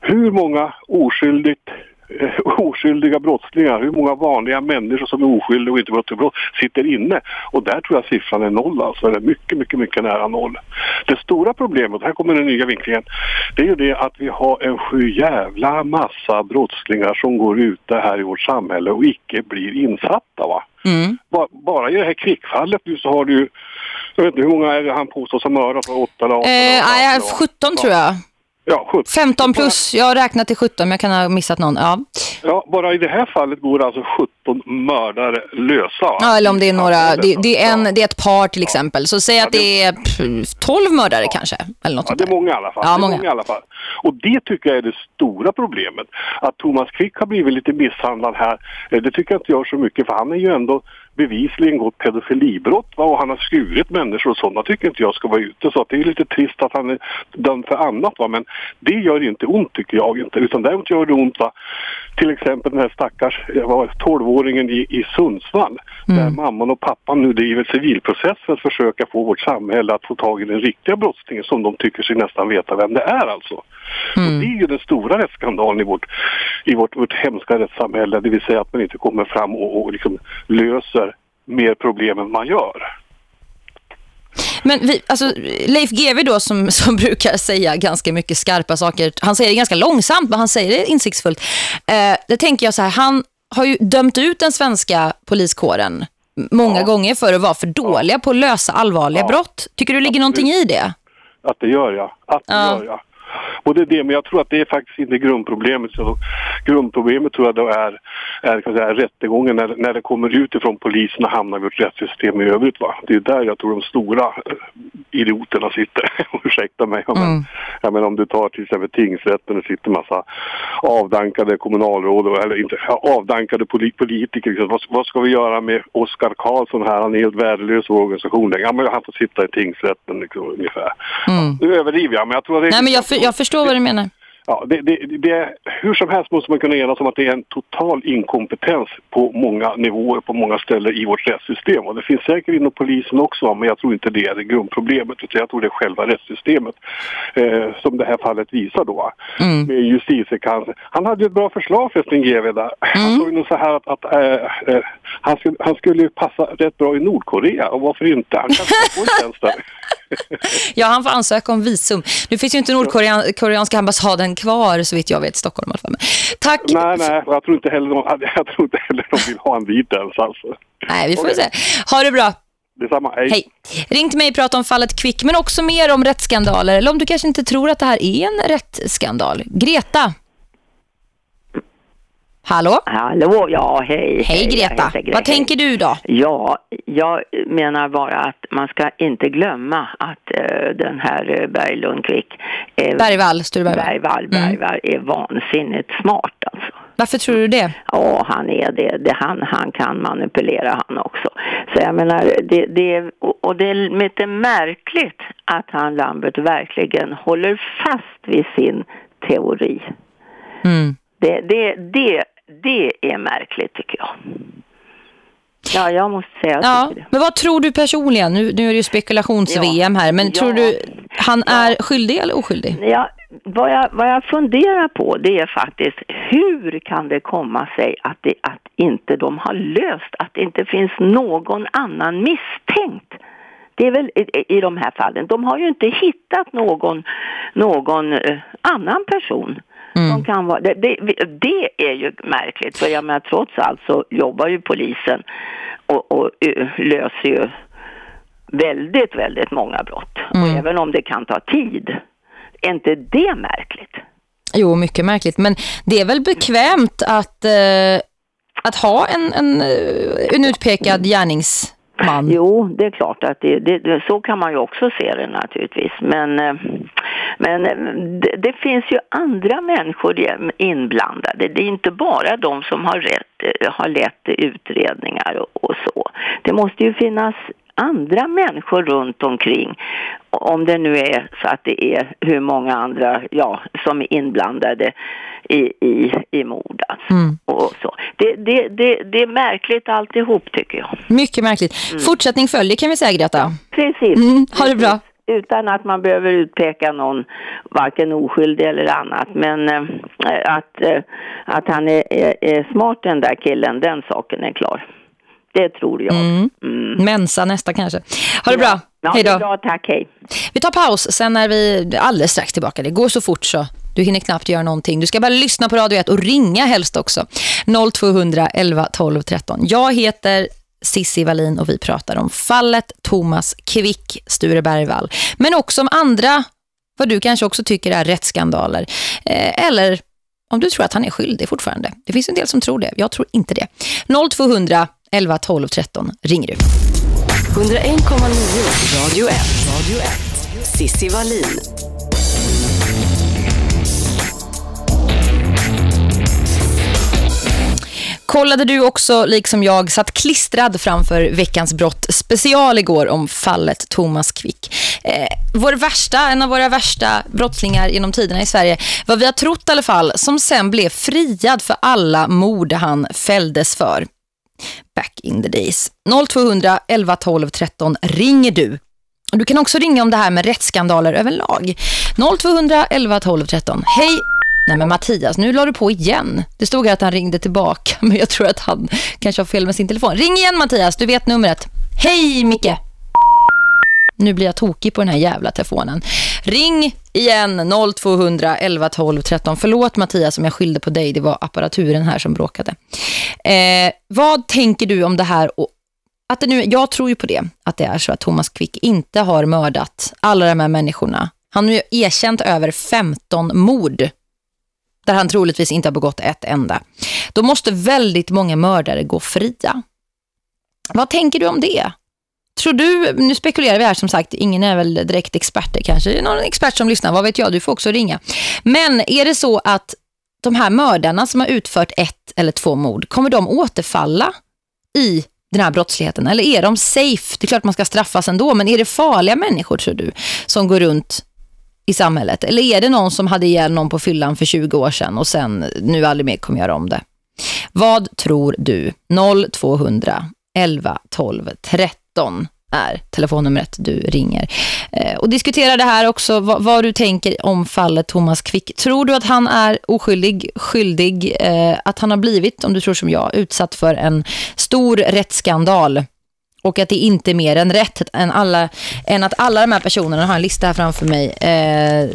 hur många oskyldigt eh, oskyldiga brottslingar, hur många vanliga människor som är oskyldiga och inte brott brott sitter inne. Och där tror jag siffran är noll alltså, eller mycket, mycket, mycket nära noll. Det stora problemet, här kommer den nya vinklingen, det är ju det att vi har en sju jävla massa brottslingar som går ute här i vårt samhälle och icke blir insatta va. Mm. Ba- Bara i det här kvickfallet nu så har du jag vet inte hur många är det han påstås ha mördat, var åtta eller åtta? Eh, nej, 17 tror jag. Ja, 17. 15 plus. Jag har räknat till 17 men jag kan ha missat någon. Ja, Ja, bara i det här fallet går alltså 17 mördare lösa. va? ja eller om det är några... Det, det, är en, Ja. det är ett par till exempel. Så säg att det är pff, 12 mördare kanske. Eller något Ja, det är många i alla fall. Ja, det är många. många i alla fall. Och det tycker jag är det stora problemet. Att Thomas Quick har blivit lite misshandlad här, eh, det tycker jag inte gör så mycket för han är ju ändå bevisligen gått pedofilibrott va? och han har skurit människor och sådana tycker inte jag ska vara ute. Så att det är lite trist att han är dömd för annat va? men det gör inte ont tycker jag inte. Utan däremot gör det ont va? till exempel den här stackars eh, var det, 12-åringen i, i Sundsvall där mamman och pappan nu driver civilprocess för att försöka få vårt samhälle att få tag i den riktiga brottslingen som de tycker sig nästan veta vem det är alltså. Och det är ju den stora rättsskandalen i vårt, i vårt, vårt hemska rättssamhälle, det vill säga att man inte kommer fram och, och liksom löser mer problem än man gör. Men vi, alltså, Leif GW då som, [laughs] som brukar säga ganska mycket skarpa saker. Han säger det ganska långsamt men han säger det insiktsfullt. Eh, det tänker jag så här, han har ju dömt ut den svenska poliskåren många Ja. gånger för att vara för dåliga på att lösa allvarliga Ja. brott. Tycker du ligger någonting i det? Att det gör jag. Att det Ja. gör jag. Och det är det, men jag tror att det är faktiskt inte grundproblemet. Så grundproblemet tror jag då är, är kan jag säga, rättegången när, när det kommer ut ifrån polisen och hamnar i vårt rättssystem i övrigt. Va? Det är där jag tror de stora eh, idioterna sitter. [laughs] Ursäkta mig. Men, Mm. jag menar, om du tar till exempel tingsrätten och sitter massa avdankade kommunalråd eller inte avdankade poli- politiker. Liksom. Vad, vad ska vi göra med Oskar Karlsson här? Han är helt värdelös för organisation längre. Ja, men han får sitta i tingsrätten liksom, ungefär. Mm. Nu överdriver jag, men jag tror att det är... Nej, men jag, för, jag förstår vad du menar. Ja, det, det, det, hur som helst måste man kunna enas om att det är en total inkompetens på många nivåer, på många ställen i vårt rättssystem. Och det finns säkert inom polisen också, men jag tror inte det är det grundproblemet. Utan jag tror det är själva rättssystemet eh, som det här fallet visar då. Mm. Med justitiekanslern. Han hade ju ett bra förslag förresten, GV där. Han Mm. såg nog så här att, att eh, han, skulle, han skulle ju passa rätt bra i Nordkorea. Och varför inte? Han kanske få en tjänst där. [laughs] [laughs] Ja, han får ansöka om visum. Nu finns ju inte nordkoreanska ambassaden kvar så vitt jag vet Stockholm. i alla fall. Tack. Nej, nej, jag tror inte heller de, [laughs] jag tror inte heller de vill ha en vit ens alltså. Nej, vi får Okej. se. Ha det bra. Detsamma, hej. Hej. Ring till mig och prata om fallet Quick, men också mer om rättsskandaler. Eller om du kanske inte tror att det här är en rättsskandal. Greta. Hallå? Hallå, ja hej. Hej Greta. jag heter Gre- Vad tänker du då? Ja, jag menar bara att man ska inte glömma att eh, den här eh, Berglund Quick, eh, Bergvall, står det Bergvall. Bergvall, Mm. Är vansinnigt smart alltså. Varför tror du det? Ja, han är det. det han, han kan manipulera han också. Så jag menar, det, det, och och det är lite märkligt att han Lambert verkligen håller fast vid sin teori. Mm. Det, det, det, det är märkligt tycker jag. Ja, jag måste säga Ja, det. men vad tror du personligen? Nu, nu är det ju spekulations-VM här, men Ja. tror du han är skyldig eller oskyldig? Ja, vad, jag, vad jag funderar på det är faktiskt hur kan det komma sig att, det, att inte de har löst, att det inte finns någon annan misstänkt? Det är väl i, i de här fallen. De har ju inte hittat någon, någon eh, annan person Mm. som kan vara... Det, det, det är ju märkligt, för jag menar trots allt så jobbar ju polisen och, och eh, löser ju väldigt, väldigt många brott. Mm. Och även om det kan ta tid, är inte det märkligt? Jo, mycket märkligt. Men det är väl bekvämt att, eh, att ha en, en, eh, en utpekad man. Jo, det är klart att det, det, så kan man ju också se det naturligtvis. Men, eh, men eh, det, det finns ju andra människor inblandade. Det är inte bara de som har, rätt, eh, har lett utredningar och, och så. Det måste ju finnas andra människor runt omkring. Om det nu är så att det är hur många andra ja, som är inblandade i, i, i mord. Alltså. Mm. Och så. Det, det, det, det är märkligt alltihop tycker jag. Mycket märkligt. Mm. Fortsättning följer kan vi säga Greta. Precis. Mm, ha det bra. Utan att man behöver utpeka någon, varken oskyldig eller annat. Men äh, att, äh, att han är, är, är smart den där killen, den saken är klar. Det tror jag. Mm. Mm. Mensa nästa kanske. Ha det bra. Ja, hej då. bra, tack, hej. Vi tar paus, sen är vi alldeles strax tillbaka. Det går så fort så du hinner knappt göra någonting. Du ska bara lyssna på Radio 1 och ringa helst också. 0200 11 12 13. Jag heter Sissi Wallin och vi pratar om fallet Thomas Kvick, Sture Bergvall. Men också om andra, vad du kanske också tycker är rättsskandaler. Eh, eller om du tror att han är skyldig fortfarande. Det finns en del som tror det. Jag tror inte det. 0200 11 12 13 ringer du. 101,9 Radio 1. Radio 1. Sissi Wallin. Kollade du också, liksom jag, satt klistrad framför veckans brott special igår om fallet Thomas Quick. Eh, vår värsta, en av våra värsta brottslingar genom tiderna i Sverige. Vad vi har trott i alla fall, som sen blev friad för alla mord han fälldes för. Back in the days. 0200 11 12 13 ringer du. Du kan också ringa om det här med rättsskandaler överlag. 0200 11 12 13. Hej Nej men Mattias, nu la du på igen. Det stod här att han ringde tillbaka, [laughs] men jag tror att han kanske har fel med sin telefon. Ring igen Mattias, du vet numret. Hej Micke! Nu blir jag tokig på den här jävla telefonen. Ring igen 0200 11 12 13. Förlåt Mattias om jag skyllde på dig, det var apparaturen här som bråkade. Eh, vad tänker du om det här? Och att det nu, jag tror ju på det, att det är så att Thomas Quick inte har mördat alla de här människorna. Han har ju erkänt över 15 mord där han troligtvis inte har begått ett enda. Då måste väldigt många mördare gå fria. Vad tänker du om det? Tror du, nu spekulerar vi här som sagt, ingen är väl direkt experter kanske, någon expert som lyssnar, vad vet jag, du får också ringa. Men är det så att de här mördarna som har utfört ett eller två mord, kommer de återfalla i den här brottsligheten? Eller är de safe? Det är klart man ska straffas ändå, men är det farliga människor tror du som går runt i samhället? Eller är det någon som hade ihjäl någon på fyllan för 20 år sedan och sen nu aldrig mer kommer göra om det? Vad tror du? 0200 11 12 13 är telefonnumret du ringer. Eh, och diskutera det här också, vad, vad, du tänker om fallet Thomas Quick. Tror du att han är oskyldig, skyldig, eh, att han har blivit, om du tror som jag, utsatt för en stor rättsskandal och att det inte är mer än rätt än, alla, än att alla de här personerna har en lista här framför mig. Eh,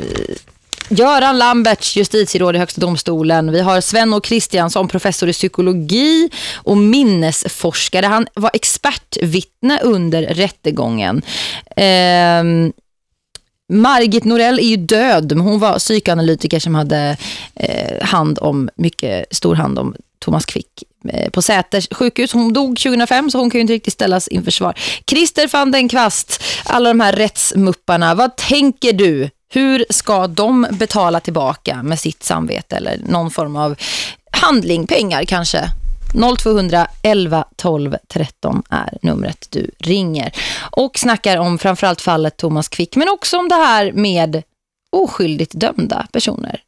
Göran Lamberts, justitieråd i högsta domstolen. Vi har Sven och Kristiansson, professor i psykologi och minnesforskare. Han var expertvittne under rättegången. Eh, Margit Norell är ju död. Hon var psykoanalytiker som hade eh, hand om, mycket stor hand om Thomas Quick eh, på Säters sjukhus. Hon dog 2005 så hon kan ju inte riktigt ställas inför svar. Christer van den Kvast, alla de här rättsmupparna. Vad tänker du? Hur ska de betala tillbaka med sitt samvete eller någon form av handling, pengar kanske? 0200 11 12 13 är numret du ringer. Och snackar om framförallt fallet Thomas Quick men också om det här med oskyldigt dömda personer.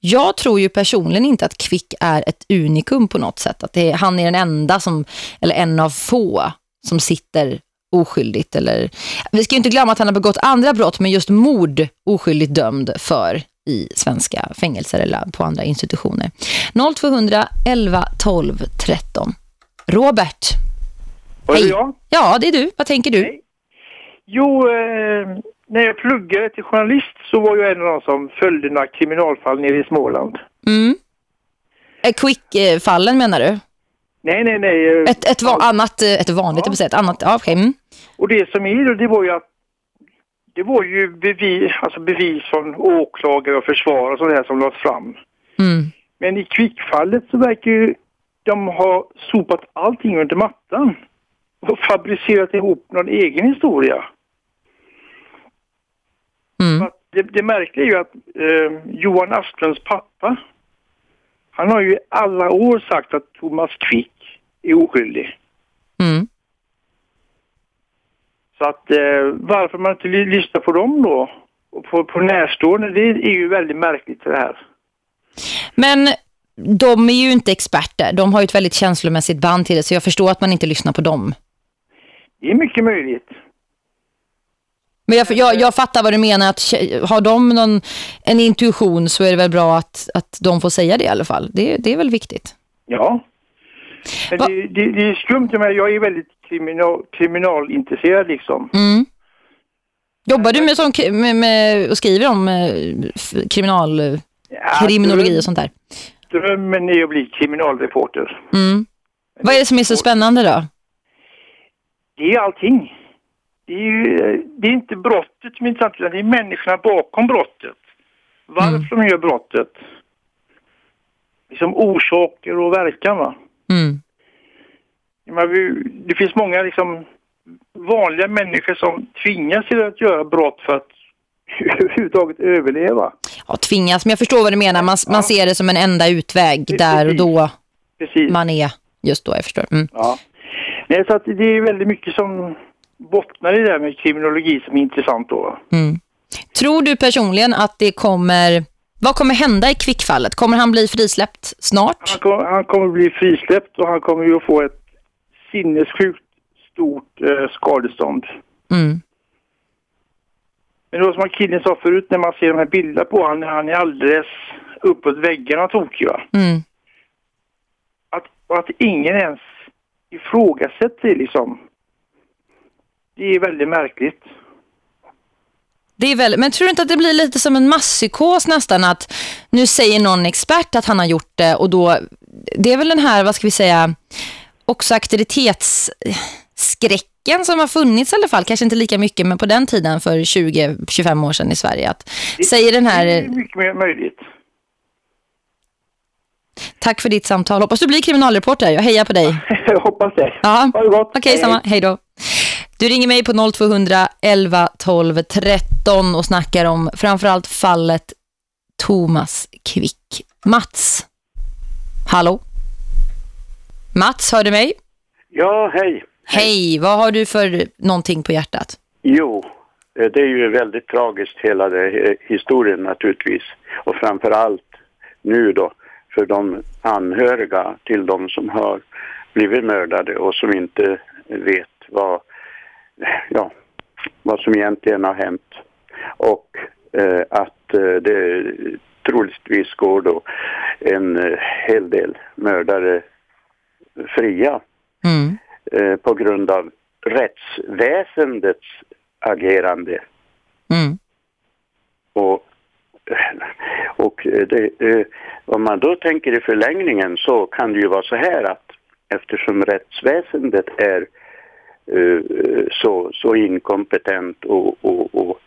Jag tror ju personligen inte att Quick är ett unikum på något sätt. Att det är, han är den enda som, eller en av få som sitter oskyldigt. Eller, vi ska ju inte glömma att han har begått andra brott men just mord oskyldigt dömd för i svenska fängelser eller på andra institutioner. 0200 11 12 13. Robert. Var det jag? Ja, det är du. Vad tänker du? Hej. Jo, eh, när jag pluggade till journalist så var jag en av de som följde några kriminalfall nere i Småland. Mm. Quick-fallen menar du? Nej, nej, nej. eh, Ett, ett, va- annat, eh, ett vanligt, ja. ett annat, ja, okej. Mm. Och det som är det var ju att det var ju bevis, alltså bevis från åklagare och försvar och sånt här som lades fram. Mm. Men i kvickfallet så verkar ju de ha sopat allting under mattan och fabricerat ihop någon egen historia. Mm. Det, det märkliga är ju att eh, Johan Asplunds pappa, han har ju i alla år sagt att Thomas Quick är oskyldig. Mm. Så att eh, varför man inte ly- lyssnar på dem då, och på, på närstående, det är ju väldigt märkligt det här. Men de är ju inte experter. De har ju ett väldigt känslomässigt band till det. Så jag förstår att man inte lyssnar på dem. Det är mycket möjligt. Men jag, jag, jag fattar vad du menar. Att har de någon, en intuition så är det väl bra att, att de får säga det i alla fall. Det, det är väl viktigt. Ja. Det, det, det är skumt med jag är väldigt kriminal, kriminalintresserad liksom. Mm. Jobbar du med, sån, med, med och skriver om eh, kriminal, eh, kriminologi och sånt där? Drömmen är att bli kriminalreporter. Mm. Vad är det som är så spännande då? Det är allting. Det är, ju, det är inte brottet som är intressant, utan det är människorna bakom brottet. Varför de gör brottet. Liksom orsaker och verkan va. Mm. Vi- Det finns många liksom vanliga människor som tvingas till att göra brott för att överhuvudtaget överleva. Ja, tvingas. Men jag förstår vad du menar. Man, man ser det som en enda utväg där och då Precis. man är just då. Jag förstår. Mm. Ja. Nej, så att det är väldigt mycket som bottnar i det här med kriminologi som är intressant då. Mm. Tror du personligen att det kommer... Vad kommer hända i kvickfallet? Kommer han bli frisläppt snart? Han kommer, han kommer bli frisläppt och han kommer ju att få ett sinnessjukt stort eh, skadestånd. Mm. Men det var som killen sa förut när man ser de här bilderna på han, han är alldeles uppåt väggarna tokig va. Mm. Att, att ingen ens ifrågasätter liksom. Det är väldigt märkligt. Det är väl, men tror du inte att det blir lite som en masspsykos nästan att nu säger någon expert att han har gjort det och då, det är väl den här, vad ska vi säga, också aktivitetsskräcken som har funnits i alla fall, kanske inte lika mycket men på den tiden för 20-25 år sedan i Sverige att säger den Det här, är mycket mer möjligt. tack för ditt samtal, hoppas du blir kriminalreporter, jag hejar på dig. [laughs] Jag hoppas det. Ja. Ha det gott. Okej, Hej, samma. Hej då. Du ringer mig på 0200 11 12 13 och snackar om framförallt fallet Thomas Quick. Mats. Hallå? Mats, hör du mig? Ja, hej. Hej, vad har du för någonting på hjärtat? Jo, eh, det är ju väldigt tragiskt hela det, eh, historien naturligtvis. Och framför allt nu då för de anhöriga till de som har blivit mördade och som inte vet vad, ja, vad som egentligen har hänt. Och eh, att eh, det troligtvis går då en eh, hel del mördare fria Mm. eh, på grund av rättsväsendets agerande. Mm. Och, och det, eh, om man då tänker i förlängningen så kan det ju vara så här att eftersom rättsväsendet är eh, så, så inkompetent och, och, och,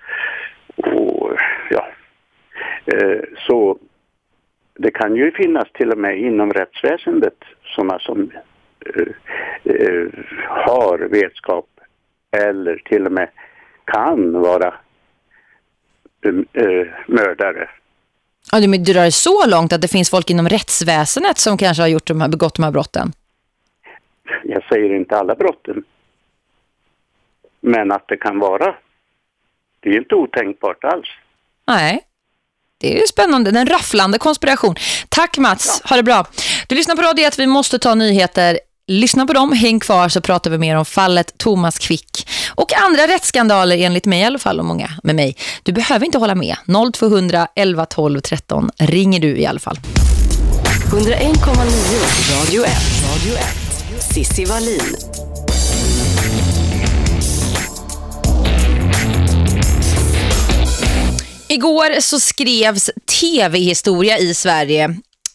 och ja, eh, så det kan ju finnas till och med inom rättsväsendet sådana som eh, eh, har vetskap eller till och med kan vara eh, eh, mördare. Ja, du men du drar det så långt att det finns folk inom rättsväsendet som kanske har gjort de här, begått de här brotten. Jag säger inte alla brotten. Men att det kan vara. Det är inte otänkbart alls. Nej. Det är ju spännande. En rafflande konspiration. Tack Mats. Ha det bra. Du lyssnar på Radio 1. Vi måste ta nyheter. Lyssna på dem. Häng kvar så pratar vi mer om fallet Thomas Quick. Och andra rättsskandaler enligt mig i alla fall och många med mig. Du behöver inte hålla med. 0200 11 12 13 ringer du i alla fall. 101,9 Radio 1. Radio 1. Sissi Wallin. Igår så skrevs tv-historia i Sverige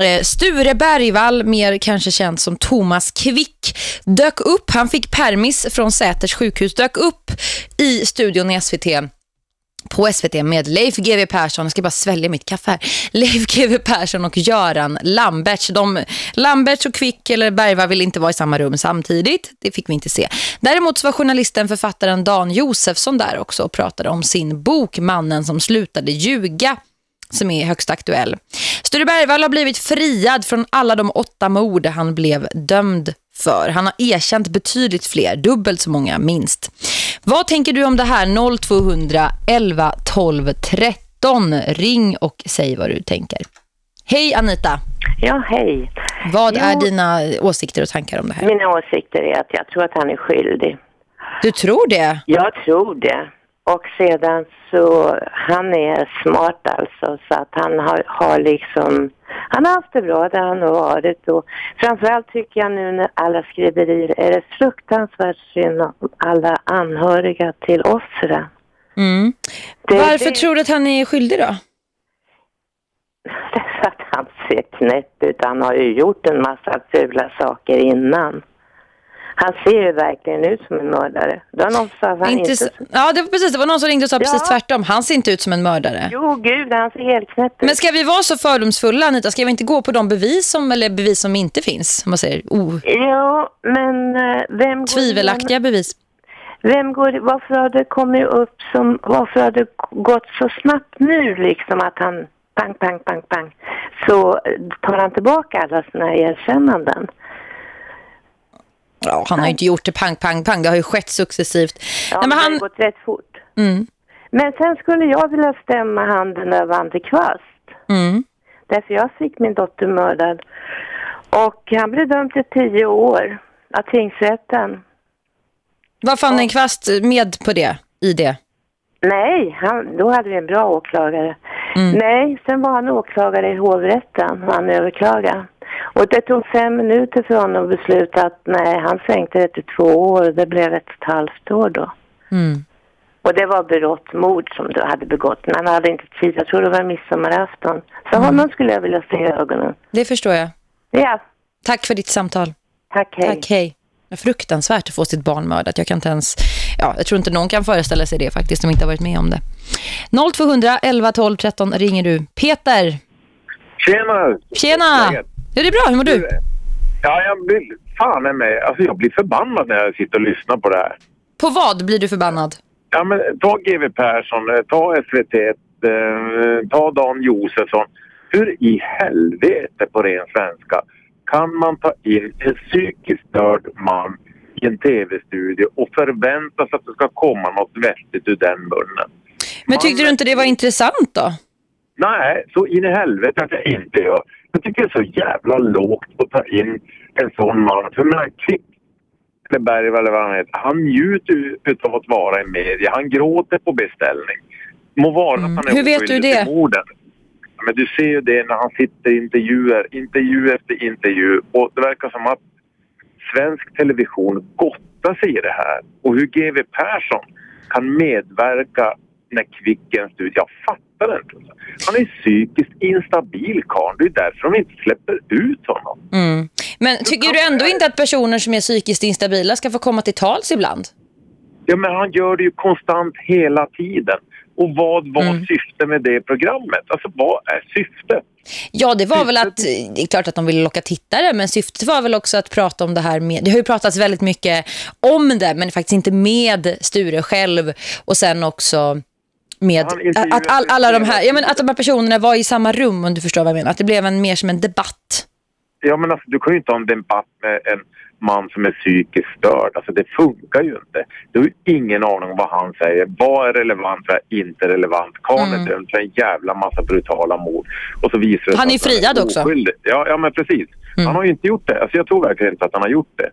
eh, Sture Bergvall, mer kanske känd som Thomas Kvick, dök upp. Han fick permis från Säters sjukhus, dök upp i studion i SVT på SVT med Leif GW Persson, jag ska bara svälja mitt kaffe här. Leif GW Persson och Göran Lamberts. De, Lamberts och Kvick eller Bergvall vill inte vara i samma rum samtidigt. Det fick vi inte se. Däremot så var journalisten, författaren Dan Josefsson där också och pratade om sin bok Mannen som slutade ljuga som är högst aktuell. Sture Bergvall har blivit friad från alla de åtta mord han blev dömd för. Han har erkänt betydligt fler, dubbelt så många minst. Vad tänker du om det här? 0200 11 12 13. Ring och säg vad du tänker. Hej Anita. Ja, hej. Vad Jo. är dina åsikter och tankar om det här? Mina åsikter är att jag tror att han är skyldig. Du tror det? Jag tror det. Och sedan så, han är smart alltså, så att han har, har liksom, han har haft det bra där han har varit och framförallt tycker jag nu när alla skriverier är det fruktansvärt synd om alla anhöriga till offren. Mm. Det- Varför det- tror du att han är skyldig då? [laughs] Därför att han ser knäpp ut. Han har ju gjort en massa fula saker innan. Han ser ju verkligen ut som en mördare. Det var någon som sa han Inte inte... Ja, det var precis. Det var någon som ringde och sa precis Ja. tvärtom. Han ser inte ut som en mördare. Jo, gud, han ser helt knäpp ut. Men ska vi vara så fördomsfulla, Anita? Ska vi inte gå på de bevis som, eller bevis som inte finns? Om man säger oh, Ja, men eh, vem går tvivelaktiga bevis. Vem går, varför har det kommit upp som, varför har det gått så snabbt nu liksom att han pang, pang, pang, pang, så tar han tillbaka alla sina erkännanden. Ja, han har ju inte gjort det pang, pang, pang. Det har ju skett successivt. Ja, Nej, men han... det har gått rätt fort. Mm, Men sen skulle jag vilja stämma han den där Vante Kvast. mm. Därför jag fick min dotter mördad. Och han blev dömd till tio år av tingsrätten. Var fan en kvast med på det, i det? Nej, han, då hade vi en bra åklagare. Mm. Nej, sen var han åklagare i hovrätten och han överklagade. Och det tog fem minuter för honom att besluta att nej, han sänkte det till två år det blev ett och ett halvt år då. Mm. Och det var brott mord som du hade begått, men han hade inte tid. Jag tror det var midsommarafton. Så Mm. honom skulle jag vilja se i ögonen. Det förstår jag. Ja, Tack för ditt samtal. tack, hej. Tack, hej. Det är fruktansvärt att få sitt barn mördat. Jag kan inte ens... Ja, jag tror inte någon kan föreställa sig det faktiskt som inte har varit med om det. 0200 11 12 13 ringer du. Peter. Tjena! Tjena! Ja, det är bra. Hur mår du? Ja, jag blir fan med. Alltså jag blir förbannad när jag sitter och lyssnar på det här. På vad blir du förbannad? Ja, men ta GW Persson, eh, ta SVT, eh, ta Dan Josefsson. Hur i helvete på ren svenska kan man ta in en psykiskt störd man i en tv-studio och förvänta sig att det ska komma något vettigt ur den munnen? Men tyckte du inte det var intressant då? Nej, så in i helvete att jag inte gör. Jag tycker det är så jävla lågt att ta in en sån man. För menar, Klipp, eller Bergvall eller vad han heter, han njuter utav att vara i media. Han gråter på beställning. Må vara att han är Mm. Hur vet du det? morden. Men du ser ju det när han sitter i intervjuer, intervju efter intervju. Och det verkar som att svensk television gottar sig i det här. Och hur GW Persson kan medverka när Kvicken studie. Jag fattar det inte. Han är psykiskt instabil karl. Det är därför de inte släpper ut honom. Mm. Men tycker du ändå inte att personer som är psykiskt instabila ska få komma till tals ibland? Ja, men han gör det ju konstant hela tiden. Och vad var Mm. syftet med det programmet? Alltså vad är syftet? Ja, det var väl att, det är klart att de ville locka tittare, men syftet var väl också att prata om det här med, det har ju pratats väldigt mycket om det, men faktiskt inte med Sture själv och sen också med att all, alla de här, ja men att de här personerna var i samma rum om du förstår vad jag menar, att det blev en mer som en debatt. Ja, men alltså, du kan ju inte ha en debatt med en man som är psykiskt störd. Alltså det funkar ju inte. Du har ju ingen aning om vad han säger. Vad är relevant, vad är inte relevant? Karln Mm. är dömd för en jävla massa brutala mord. Och så visar det Han är friad också. oskyldig. Ja, ja, men precis. Mm. Han har ju inte gjort det. Alltså jag tror verkligen inte att han har gjort det.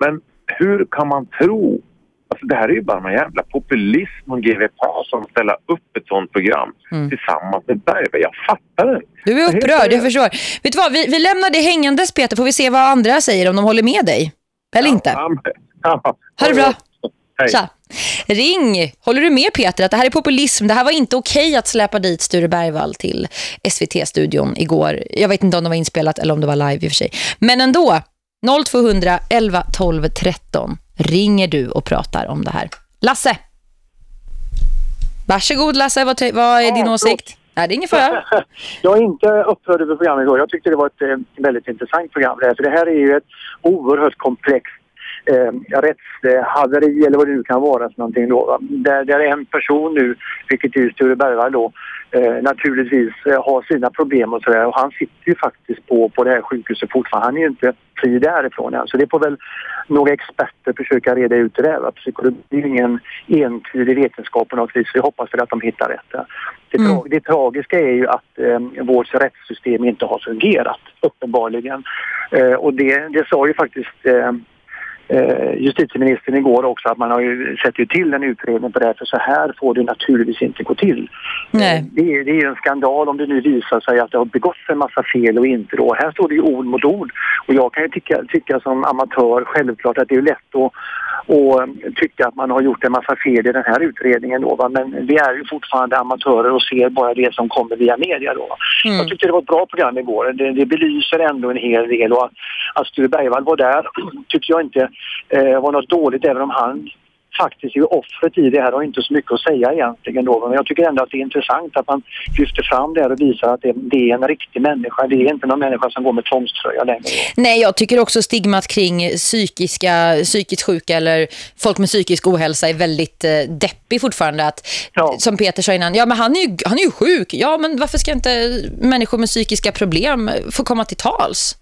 Men hur kan man tro? Alltså det här är ju bara en jävla populism om GW Persson ställa upp ett sånt program Mm. tillsammans med Bergberg. Jag fattar det inte. Du är upprörd, jag förstår. Vet du vad, vi, vi lämnar det hängandes Peter, får vi se vad andra säger om de håller med dig. Eller inte. Ja, ja. Ha det bra. Hej. Tja. Ring! Håller du med Peter att det här är populism? Det här var inte okej att släppa dit Sture Bergvall till SVT-studion igår. Jag vet inte om det var inspelat eller om det var live i och för sig. Men ändå, 0200 11 12 13 ringer du och pratar om det här. Lasse! Varsågod Lasse, vad, vad är din åsikt? Nej, det är ingen fara. [laughs] Jag är inte upprörd över programmet igår. Jag tyckte det var ett eh, väldigt intressant program. För det här är ju ett oerhört komplext eh, rättshaveri eller vad det nu kan vara för någonting då. Där, där en person nu, vilket är Sture Bergvall då, eh, naturligtvis eh, har sina problem och sådär. Och han sitter ju faktiskt på, på det här sjukhuset fortfarande. Han är ju inte fri därifrån än. Så det får väl några experter försöka reda ut det där. Psykologi är ingen entydig vetenskap på något vis. Vi hoppas väl att de hittar rätt. Det, tra- det tragiska är ju att eh, vårt rättssystem inte har fungerat, uppenbarligen. Eh, och det, det sa ju faktiskt eh, justitieministern igår också att man har ju sett ju till en utredning på det här för så här får det naturligtvis inte gå till. Nej. Det är, det är en skandal om det nu visar sig att det har begåtts en massa fel och inte då. Här står det ju ord mot ord och jag kan ju tycka, tycka som amatör självklart att det är lätt att och tycka att man har gjort en massa fel i den här utredningen då, va? men vi är ju fortfarande amatörer och ser bara det som kommer via media då. Mm. Jag tyckte det var ett bra program igår. Det, det belyser ändå en hel del och att, att Sture Bergvall var där [clears throat] tycker jag inte eh, var något dåligt även om han faktiskt är offret i det här och har inte så mycket att säga egentligen då. Men jag tycker ändå att det är intressant att man lyfter fram det här och visar att det, det är en riktig människa. Det är inte någon människa som går med tvångströja längre. Nej, jag tycker också stigmat kring psykiska, psykiskt sjuka eller folk med psykisk ohälsa är väldigt eh, deppig fortfarande. Att, Som Peter sa innan, ja men han är, ju, han är ju sjuk. Ja, men varför ska inte människor med psykiska problem få komma till tals?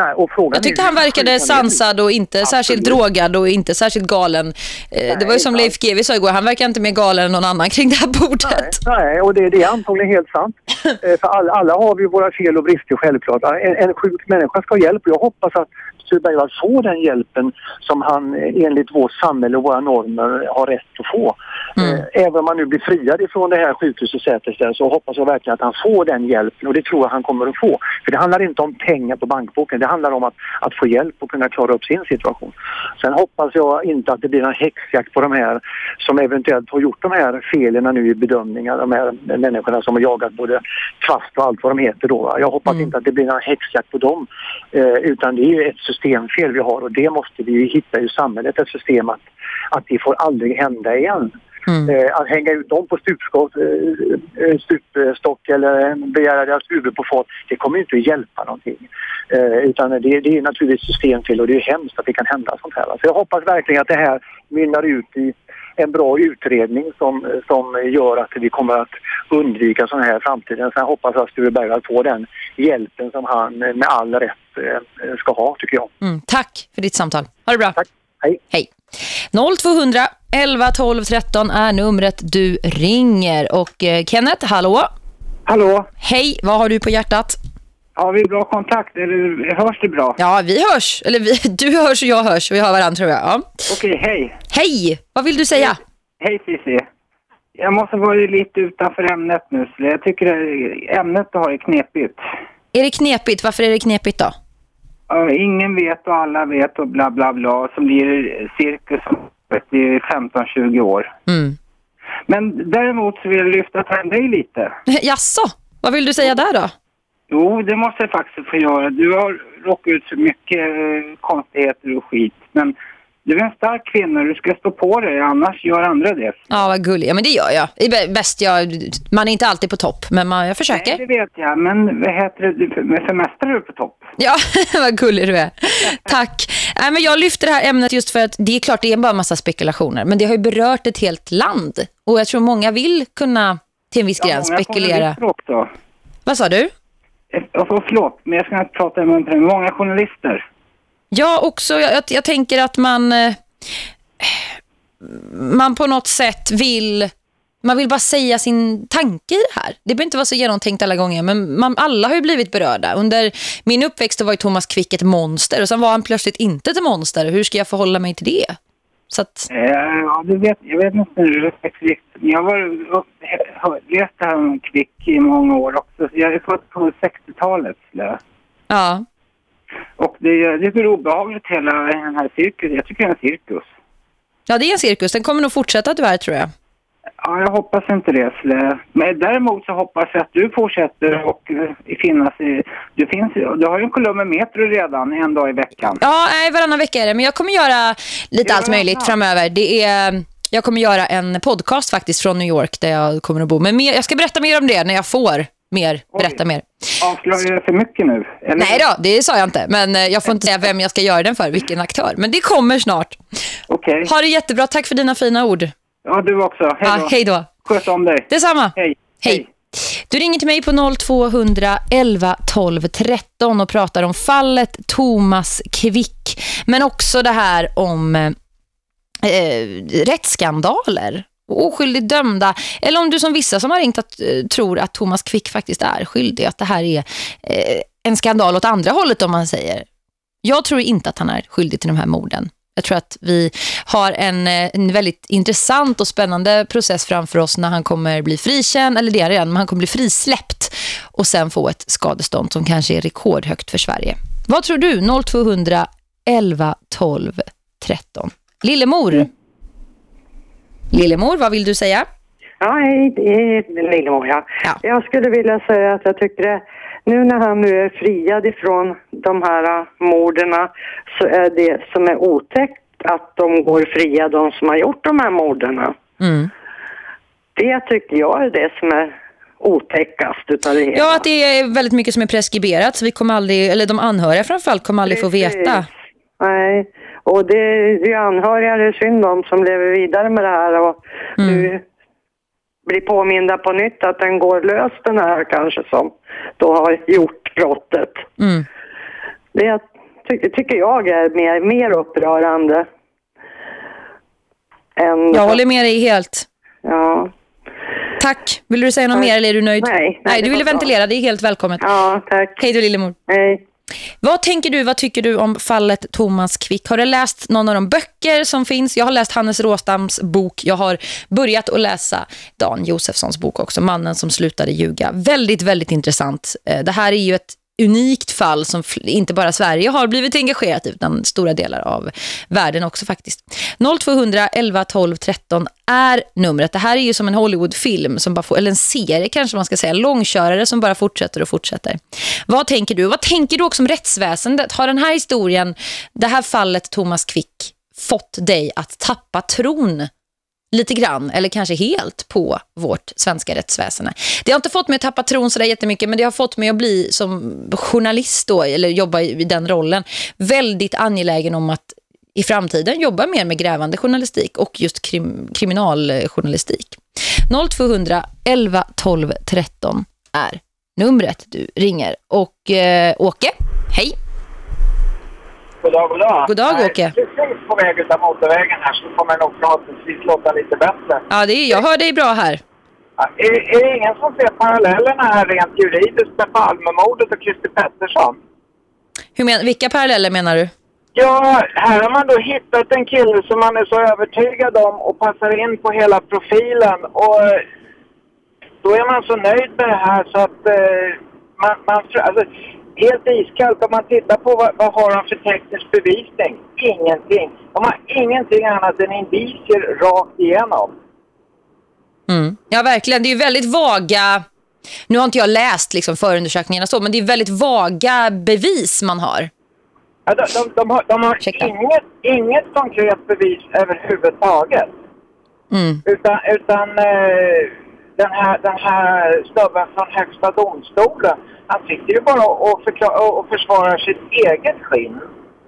Nej, och frågan Jag tyckte han verkade sansad och inte särskilt drogad och inte särskilt galen. Eh, det var ju som Leif GW sa igår, han verkar inte mer galen än någon annan kring det här bordet. Nej, och det, det är antagligen helt sant. [laughs] Eh, För alla, alla har vi våra fel och brister självklart. En, en sjuk människa ska ha hjälp och jag hoppas att Sture Bergvall får den hjälpen som han eh, enligt vårt samhälle och våra normer har rätt att få. Eh, Även om han nu blir friad ifrån det här sjukhuset Säterställ så hoppas jag verkligen att han får den hjälpen och det tror jag han kommer att få. För det handlar inte om pengar på bankboken, det handlar om att, att få hjälp och kunna klara upp sin situation. Sen hoppas jag inte att det blir någon häxjakt på de här som eventuellt har gjort de här felen nu i bedömningar, de här människorna som har jagat både kvast och allt vad de heter då. Jag hoppas inte att det blir någon häxjakt på dem eh, utan det är ju ett systemfel vi har och det måste vi hitta i samhället, ett system att, att det får aldrig hända igen. Eh, att hänga ut dem på stupskott, eh, eh, stupstock eller begära deras huvud på fat, det kommer inte att hjälpa någonting. Utan det, det är naturligtvis systemfel och det är hemskt att det kan hända sånt här. Så jag hoppas verkligen att det här mynnar ut i en bra utredning som, som gör att vi kommer att undvika sån här i framtiden. Sen hoppas jag att Sture Bergvall får den hjälpen som han med all rätt eh, ska ha tycker jag. Mm, tack för ditt samtal. Ha det bra. Tack. Hej. Hej. 0200 11 12 13 är numret du ringer. Och eh, Kenneth, hallå? Hallå? Hej, vad har du på hjärtat? Har vi bra kontakt eller hörs det bra? Ja, vi hörs. Eller vi, [laughs] du hörs och jag hörs. Vi hör varandra tror jag. Ja. Okej, hej. Hej, vad vill du säga? Hej Cissi. Jag måste vara lite utanför ämnet nu. Så jag tycker ämnet har det knepigt. Är det knepigt? Varför är det knepigt då? Ja, ingen vet och alla vet och bla bla bla. Så blir cirkus i 15-20 år. Mm. Men däremot så vill jag lyfta fram dig lite. [laughs] Jaså, vad vill du säga där då? Jo, det måste jag faktiskt få göra. Du har råkat ut för mycket eh, konstigheter och skit. Men du är en stark kvinna du ska stå på dig, annars gör andra det. Ja, vad gullig. Ja, men det gör jag. Bäst jag. Man är inte alltid på topp, men man, jag försöker. Nej, det vet jag. Men vad heter det? Är du på topp. Ja, [laughs] vad gullig du är. Tack. Nej, men jag lyfter det här ämnet just för att det är klart det är bara en massa spekulationer. Men det har ju berört ett helt land. Och jag tror många vill kunna till en viss gräns många spekulera. Vad sa du? Eh, och Förlåt, men jag ska inte prata om det. Många journalister. Ja, också. Jag, jag, jag tänker att man eh, man på något sätt vill man vill bara säga sin tanke i det här. Det behöver inte vara så genomtänkt alla gånger, men man, alla har ju blivit berörda. Under min uppväxt var ju Thomas Quick ett monster och sen var han plötsligt inte ett monster. Hur ska jag förhålla mig till det? Så att, Eh, Ja, du vet, jag vet inte hur det är. Men jag har läst det här om Kvick i många år också. Jag är född på 60-talet. skulle Ja. Och det, är- så obehagligt hela den här cirkusen. Jag tycker det är en cirkus. Ja, det är en cirkus. Den kommer nog fortsätta tyvärr tror jag. Ja, jag hoppas inte det. Men däremot så hoppas jag att du fortsätter och eh, finnas i... Du, finns, du har ju en kolumn med Metro redan en dag i veckan. Ja, nej, varannan vecka är det. Men jag kommer göra lite allt möjligt framöver. Det är, jag kommer göra en podcast faktiskt från New York där jag kommer att bo. Men mer, jag ska berätta mer om det när jag får mer. Berätta mer. Avslöjar jag för mycket nu? Eller? Nej då, det sa jag inte. Men eh, jag får inte säga vem jag ska göra den för, vilken aktör. Men det kommer snart. Okej. Ha det jättebra. Tack för dina fina ord. Ja, du också. Hej då. Ja, hej då. Sköt om dig. Detsamma. Hej. Hej. Du ringer till mig på 0200 11 12 13 och pratar om fallet Thomas Kvick. Men också det här om eh, eh, rättsskandaler oskyldigt dömda. Eller om du som vissa som har ringt att, eh, tror att Thomas Kvick faktiskt är skyldig. Att det här är eh, en skandal åt andra hållet om man säger. Jag tror inte att han är skyldig till de här morden. Jag tror att vi har en, eh, en väldigt intressant och spännande process framför oss när han kommer bli frikänd, eller det är redan, men han kommer bli frisläppt och sen få ett skadestånd som kanske är rekordhögt för Sverige. Vad tror du? 0200 11 12 13. Lillemor. Lillemor, vad vill du säga? Ja, hej, det är Lillemor. Ja. Jag skulle vilja säga att jag tycker det, nu när han nu är friad ifrån de här uh, morderna så är det som är otäckt att de går fria, de som har gjort de här morderna. Mm. Det tycker jag är det som är otäckast utav det hela. Ja, att det är väldigt mycket som är preskriberat så vi kommer aldrig, eller de anhöriga framförallt kommer aldrig få veta. Nej, och det, är anhöriga, det är synd om som lever vidare med det här och nu blir påminda på nytt att den går lös den här kanske som då har gjort brottet. Mm. Det ty tycker jag är mer, mer upprörande. Än Jag håller med dig helt. Ja. Tack. Vill du säga något mer eller är du nöjd? Nej, nej det du ville ventilera. Det är helt välkommet. Ja, tack. Hej då Lillemor. Hej. Vad tänker du, vad tycker du om fallet Thomas Quick? Har du läst någon av de böcker som finns? Jag har läst Hannes Råstams bok. Jag har börjat att läsa Dan Josefssons bok också, Mannen som slutade ljuga. Väldigt, väldigt intressant. Eh, det här är ju ett unikt fall som inte bara Sverige har blivit engagerat i utan stora delar av världen också faktiskt. 0200 11 12 13 är numret. Det här är ju som en Hollywoodfilm som bara får, eller en serie kanske man ska säga, långkörare som bara fortsätter och fortsätter. Vad tänker du? Vad tänker du också om rättsväsendet? Har den här historien, det här fallet Thomas Quick fått dig att tappa tron lite grann, eller kanske helt på vårt svenska rättsväsende. Det har inte fått mig att tappa tron sådär jättemycket, men det har fått mig att bli som journalist då, eller jobba i den rollen, väldigt angelägen om att i framtiden jobba mer med grävande journalistik och just krim, kriminaljournalistik. 0200 11 12 13 är numret du ringer. Och eh, Åke, hej. God dag, god dag. God dag, Jag Åke. precis på väg utav motorvägen här så kommer nog förhoppningsvis låta lite bättre. Ja, det är, jag hör dig bra här. Ja, Är, är det ingen som ser parallellerna här rent juridiskt med Palmemordet och Christer Pettersson? Hur men, vilka paralleller menar du? Ja, här har man då hittat en kille som man är så övertygad om och passar in på hela profilen. Och eh, då är man så nöjd med det här så att eh, man, man alltså, helt iskallt om man tittar på vad, vad har de för teknisk bevisning? Ingenting. De har ingenting annat än indicier rakt igenom. Mm. Ja, verkligen. Det är ju väldigt vaga... Nu har inte jag läst liksom förundersökningarna så, men det är väldigt vaga bevis man har. Ja, de, de, de har, de har inget, inget konkret bevis överhuvudtaget. Mm. Utan, utan eh, den, här, den här snubben från Högsta domstolen, han sitter ju bara och, förklar, och, försvarar sitt eget skinn.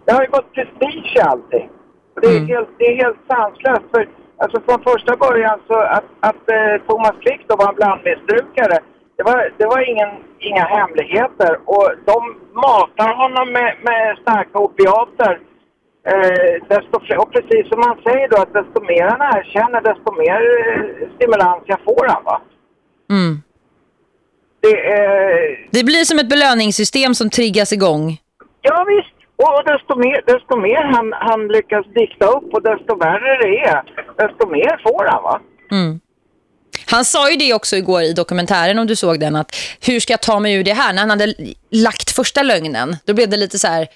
Det har ju gått prestige i allting. Och det, är helt, det är helt sanslöst. För, alltså från första början så att, att eh, Thomas Quick då var en blandmissbrukare, det var, det var ingen, inga hemligheter. Och de matar honom med, med starka opiater. Eh, desto, och precis som man säger då att desto mer han erkänner, desto mer eh, stimulans jag får han va. Mm. Det, är Det blir som ett belöningssystem som triggas igång. ja visst, och desto mer, desto mer han, han lyckas dikta upp och desto värre det är, desto mer får han va. Mm. Han sa ju det också igår i dokumentären om du såg den att hur ska jag ta mig ur det här? När han hade lagt första lögnen, då blev det lite så här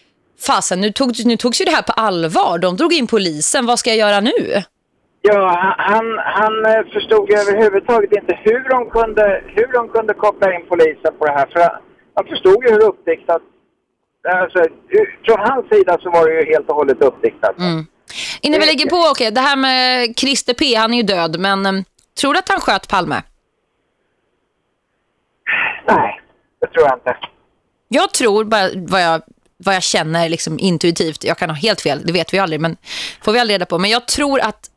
fasen, nu, tog, nu togs ju det här på allvar. De drog in polisen. Vad ska jag göra nu? Ja, han, han eh, förstod överhuvudtaget inte hur de, kunde, hur de kunde koppla in polisen på det här. För han förstod ju hur uppdiktat... Alltså, från hans sida så var det ju helt och hållet uppdiktat. Mm. Innan vi lägger på, okej, okay, det här med Christer P, han är ju död, men um, tror du att han sköt Palme? Nej, det tror jag inte. Jag tror bara vad jag, vad jag känner liksom intuitivt. Jag kan ha helt fel, det vet vi aldrig, men får vi aldrig reda på. Men jag tror att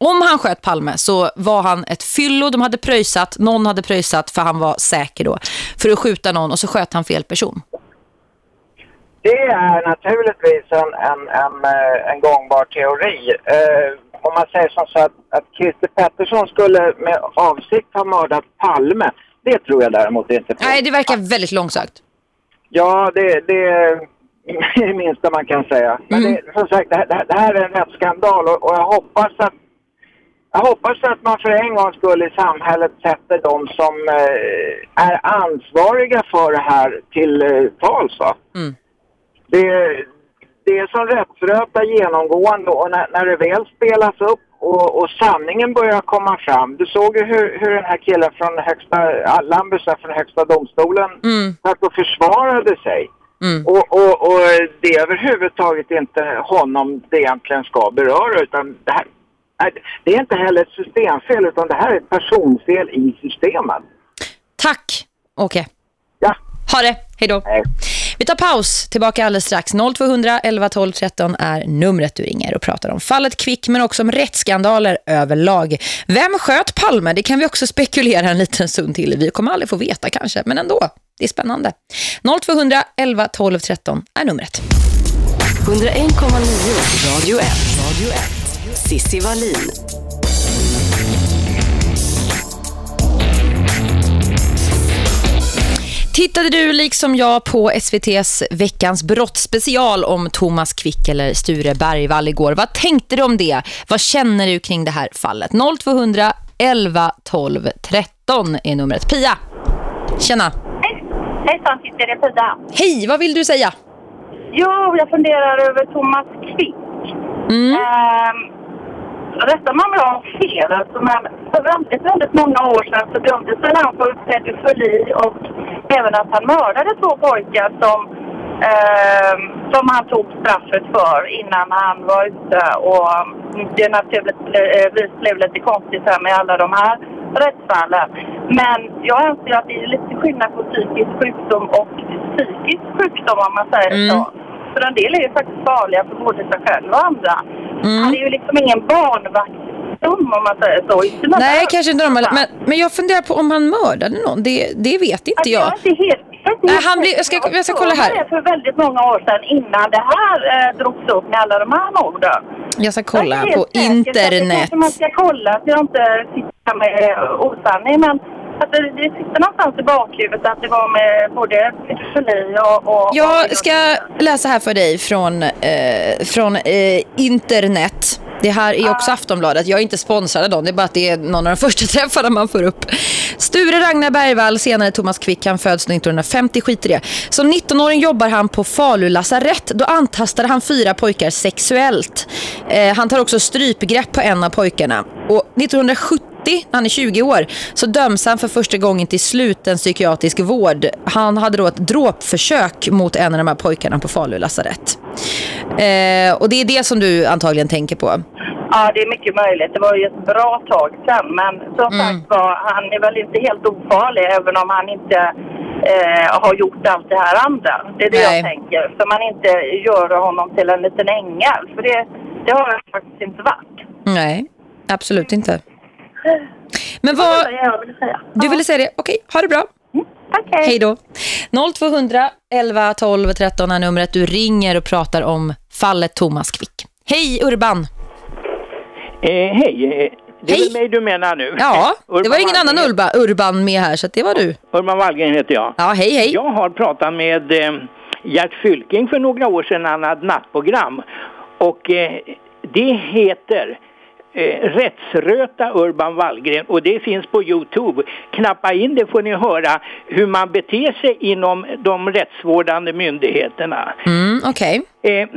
om han sköt Palme så var han ett fyllo. De hade pröjsat, någon hade pröjsat för han var säker då. För att skjuta någon och så sköt han fel person. Det är naturligtvis en, en, en, eh, en gångbar teori. Eh, om man säger som så att, att Christer Pettersson skulle med avsikt ha mördat Palme, det tror jag däremot inte på. Nej, det verkar väldigt långsökt. Ja, det, det är [laughs] det minsta man kan säga. Men mm. det, som sagt, det, det, här är en rättsskandal och, och jag hoppas att jag hoppas att man för en gång skull i samhället sätter de som eh, är ansvariga för det här till eh, tals. Mm. Det, det är som rättsröta genomgående och när, när det väl spelas upp och, och, sanningen börjar komma fram. Du såg ju hur, hur den här killen från högsta, Lambusa från högsta domstolen mm. och försvarade sig. Mm. Och, och, och det är överhuvudtaget inte honom det egentligen ska beröra utan det här, det är inte heller ett systemfel utan det här är ett personfel i systemet. Tack, Åke. Okay. Ja. Ha det, hej då. Hej. Vi tar paus, tillbaka alldeles strax. 0200 11 12 13 är numret du ringer och pratar om fallet Kvick men också om rättsskandaler överlag. Vem sköt Palme? Det kan vi också [laughs] spekulera en liten stund till. Vi kommer aldrig få veta kanske, men ändå. Det är spännande. 0200 11 12 13 är numret. 101,9 Radio 1. Radio 1. Sissi Wallin. Tittade du liksom jag på SVTs veckans brottsspecial om Thomas Quick eller Sture Bergvall igår? Vad tänkte du om det? Vad känner du kring det här fallet? 0200 11 12 13 är numret. Pia, tjena. Hej, hejsan, det är Pia. Hej, vad vill du säga? Jo, jag funderar över Thomas Quick. Mm. Um, rättar man mig om fel. Alltså, men för väldigt, väldigt många år sedan så dömdes han för pedofili och även att han mördade två pojkar som, eh, som han tog straffet för innan han var ute. Och mm, det naturligtvis eh, blev lite konstigt här med alla de här rättsfallen. Men jag anser att det är lite skillnad på psykisk sjukdom och psykisk sjukdom om man säger mm. så. För en del är ju faktiskt farliga för både sig själv och andra. Mm. Han är ju liksom ingen barnvaktsdom om man säger så. Nej, kanske inte de. Men, men jag funderar på om han mördade någon. Det, det vet inte alltså, jag. jag inte helt Nej, han blir, jag, ska, jag ska kolla här. Det för väldigt många år sedan innan det här eh, drogs upp med alla de här morden. Jag ska kolla jag på internet. Det man ska kolla så jag inte sitter med osanning. Men att det, det sitter någonstans i bakhuvudet att det var med både pedofili och, och... Jag ska läsa här för dig från, eh, från eh, internet. Det här är också Aftonbladet. Jag är inte sponsrad av dem. Det är bara att det är någon av de [laughs] första träffarna man får upp. Sture Ragnar Bergvall, senare Thomas Quick, han föds 1950, skit i det. Som 19-åring jobbar han på Falu lasarett. Då antastade han fyra pojkar sexuellt. Eh, han tar också strypgrepp på en av pojkarna. Och 1970 när han är 20 år, så döms han för första gången till sluten psykiatrisk vård. Han hade då ett dråpförsök mot en av de här pojkarna på Falu lasarett. Eh, och det är det som du antagligen tänker på. Ja, det är mycket möjligt. Det var ju ett bra tag sedan. Men som mm. sagt var, han är väl inte helt ofarlig även om han inte eh, har gjort allt det här andra. Det är det Nej. jag tänker. Så man inte gör honom till en liten ängel. För det, det har han faktiskt inte varit. Nej, absolut inte. Men vad... Du ville säga det? Okej, ha det bra. Mm, okay. Hej då. 0200 11 12 13 är numret. Du ringer och pratar om fallet Thomas Quick. Hej Urban. Eh, hej, eh, det är hej. väl mig du menar nu? Ja, [laughs] det var ingen annan Urba, Urban med här så det var du. Urban Wallgren heter jag. Ja, hej hej. Jag har pratat med eh, Gert Fylking för några år sedan. Han hade nattprogram. Och eh, det heter eh, rättsröta Urban Wallgren och det finns på Youtube. Knappa in det får ni höra hur man beter sig inom de rättsvårdande myndigheterna. Mm, okej. Eh,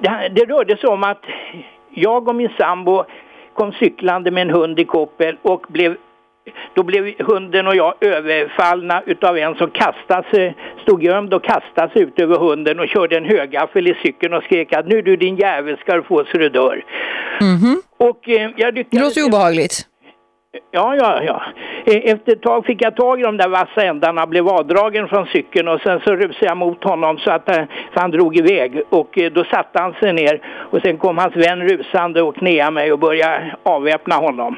det, det rörde sig om att jag och min sambo kom cyklande med en hund i koppel och blev då blev hunden och jag överfallna utav en som kastade sig, stod gömd och kastade sig ut över hunden och körde en högaffel i cykeln och skrek att nu du din jävel ska du få så du dör. Mhm. Och eh, jag lyckades... Det låter obehagligt. Ja, ja, ja. Eh, Efter ett tag fick jag tag i de där vassa ändarna, blev avdragen från cykeln och sen så rusade jag mot honom så att eh, han drog iväg och eh, då satte han sig ner och sen kom hans vän rusande och knäade mig och började avväpna honom.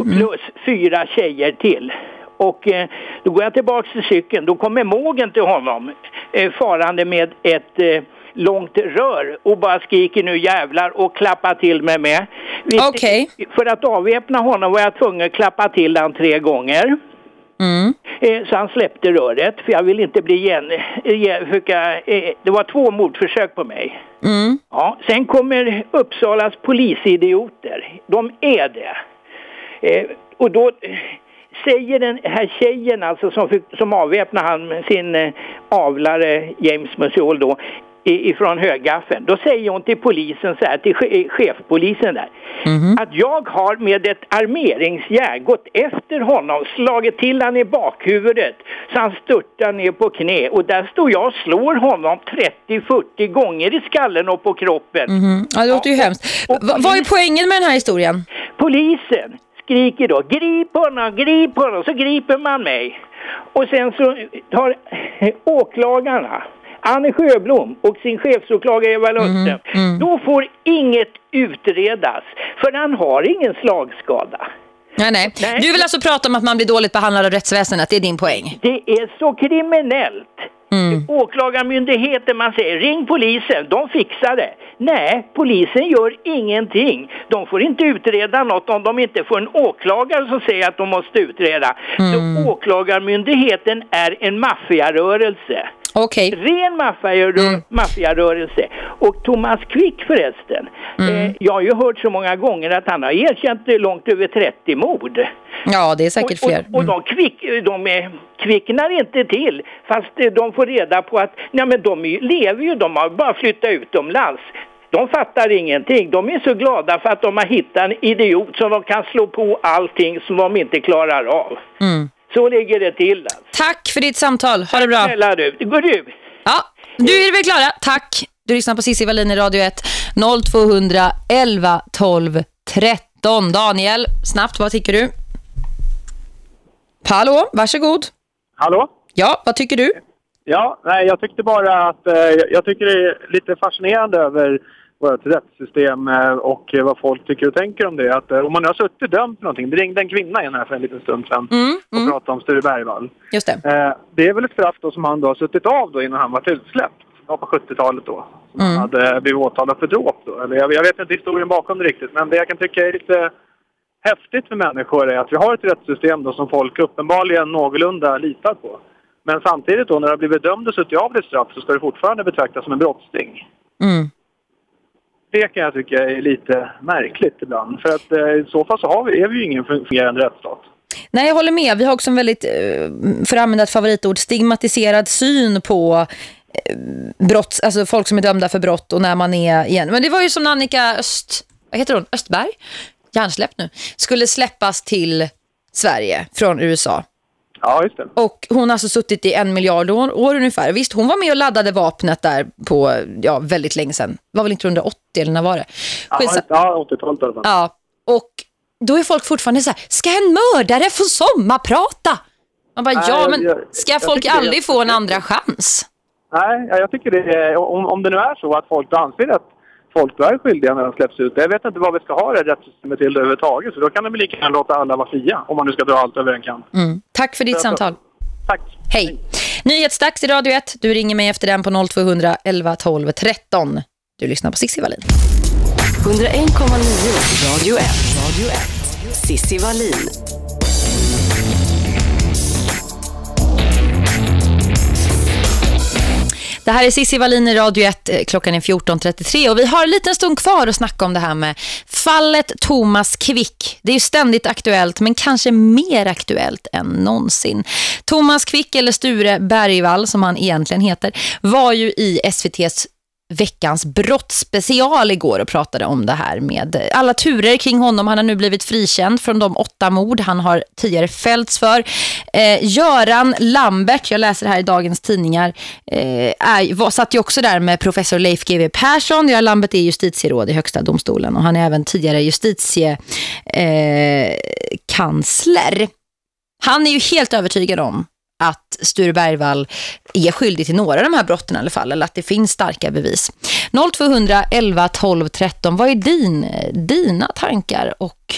Och plus fyra tjejer till. Och eh, då går jag tillbaks till cykeln, då kommer mågen till honom eh, farande med ett eh, långt rör och bara skriker nu jävlar och klappar till mig med. Okej. För att avväpna honom var jag tvungen att klappa till han tre gånger. Mm. Eh, Så han släppte röret för jag vill inte bli igen. eh, eh, Det var två mordförsök på mig. Mm. Ja, sen kommer Uppsalas polisidioter. De är det. Och då säger den här tjejen alltså som, fick- som avväpnar han med sin avlare James Musial då ifrån högaffeln. Då säger hon till polisen så här, till che- chefpolisen där. Att jag har med ett armeringsjärn gått efter honom, slagit till han i bakhuvudet så han störtar ner på knä. Och där står jag och slår honom 30-40 gånger i skallen och på kroppen. Mhm. Ja, det låter ju hemskt. Va- vad är poängen med den här historien? Polisen skriker då grip honom, grip honom, så griper man mig. Och sen så tar [laughs] åklagarna Anne Sjöblom och sin chefsåklagare Eva Lundström, då får inget utredas för han har ingen slagskada. Nej, nej. Nej. Du vill alltså prata om att man blir dåligt behandlad av rättsväsendet, det är din poäng. Det är så kriminellt. Mm. Åklagarmyndigheten, man säger ring polisen, de fixar det. Nej, polisen gör ingenting. De får inte utreda något om de inte får en åklagare som säger att de måste utreda. Så åklagarmyndigheten är en maffiarörelse. Okej. Ren maffiarö- maffiarörelse. Och Thomas Quick förresten, eh, jag har ju hört så många gånger att han har erkänt eh, långt över 30 mord. Ja, det är säkert Och, fler. och, och de, kvick, de är, kvicknar inte till fast eh, de får reda på att nej men de lever ju, de har bara flyttat utomlands. De fattar ingenting. De är så glada för att de har hittat en idiot som de kan slå på allting som de inte klarar av. Mm. Så ligger det till. Alltså. Tack för ditt samtal. Ha det bra. Snälla du. Går du? Ja, du är väl klara? Tack. Du lyssnar på Cissi Wallin i Radio 1. 0200 11 12 13. Daniel, snabbt, vad tycker du? Hallå, varsågod. Hallå? Ja, vad tycker du? Ja, nej, jag tyckte bara att eh, jag tycker det är lite fascinerande över vårt rättssystem och vad folk tycker och tänker om det. Att, eh, om man nu har suttit dömd för någonting, det ringde en kvinna in här för en liten stund sedan och pratade om Sture Bergvall. Just det. Eh, det är väl ett straff då som han då har suttit av då innan han var utsläppt. Var på 70-talet då. Mm. Han hade blivit åtalad för dråp då. Eller jag, jag vet inte historien bakom det riktigt, men det jag kan tycka är lite häftigt för människor är att vi har ett rättssystem då som folk uppenbarligen någorlunda litar på. Men samtidigt då när du har blivit dömd och suttit av ditt straff så ska du fortfarande betraktas som en brottsling. Mm. Det kan jag tycka är lite märkligt ibland. För att eh, i så fall så har vi, är vi ju ingen fungerande rättsstat. Nej, jag håller med. Vi har också en väldigt, eh, för att använda ett favoritord, stigmatiserad syn på eh, brott, alltså folk som är dömda för brott och när man är igen. Men det var ju som när Annika Öst, vad heter hon? Östberg? hjärnsläpp nu. Skulle släppas till Sverige från USA. Ja, just det. Och hon har alltså suttit i en miljard år, år ungefär. Visst, hon var med och laddade vapnet där på ja, väldigt länge sedan. Det var väl 1980 eller när var det? Skitsa- ja 80-talet i alla fall. Ja, och då är folk fortfarande så här, ska en mördare få sommarprata? Man bara, Nej, ja jag- men jag- ska jag folk aldrig få en andra chans? Nej, ja, jag tycker det är, om, om det nu är så att folk anser att folk är skyldiga när de släpps ut. Jag vet inte vad vi ska ha det rättssystemet till överhuvudtaget. Så då kan de lika gärna låta alla vara fria. Om man nu ska dra allt över en kam. Mm. Tack för ditt samtal. Tack. Hej. Nyhetsdags i Radio 1. Du ringer mig efter den på 0200 11 12 13. Du lyssnar på Sissi Wallin. 101,9 Radio 1. Radio 1. Sissi Wallin. Det här är Sissi Wallin i Radio 1. Eh, klockan är 14.33 och vi har en liten stund kvar att snacka om det här med fallet Thomas Quick. Det är ju ständigt aktuellt men kanske mer aktuellt än någonsin. Thomas Quick eller Sture Bergvall som han egentligen heter var ju i SVTs veckans brottspecial igår och pratade om det här med alla turer kring honom. Han har nu blivit frikänd från de åtta mord han har tidigare fällts för. Eh, Göran Lambert, jag läser här i dagens tidningar, eh, är, var, satt ju också där med professor Leif GW Persson. Göran Lambert är justitieråd i högsta domstolen och han är även tidigare justitiekansler. Eh, han är ju helt övertygad om att Sture Bergvall är skyldig till några av de här brotten i alla fall, eller att det finns starka bevis. 0200 11 12 13, vad är din, dina tankar och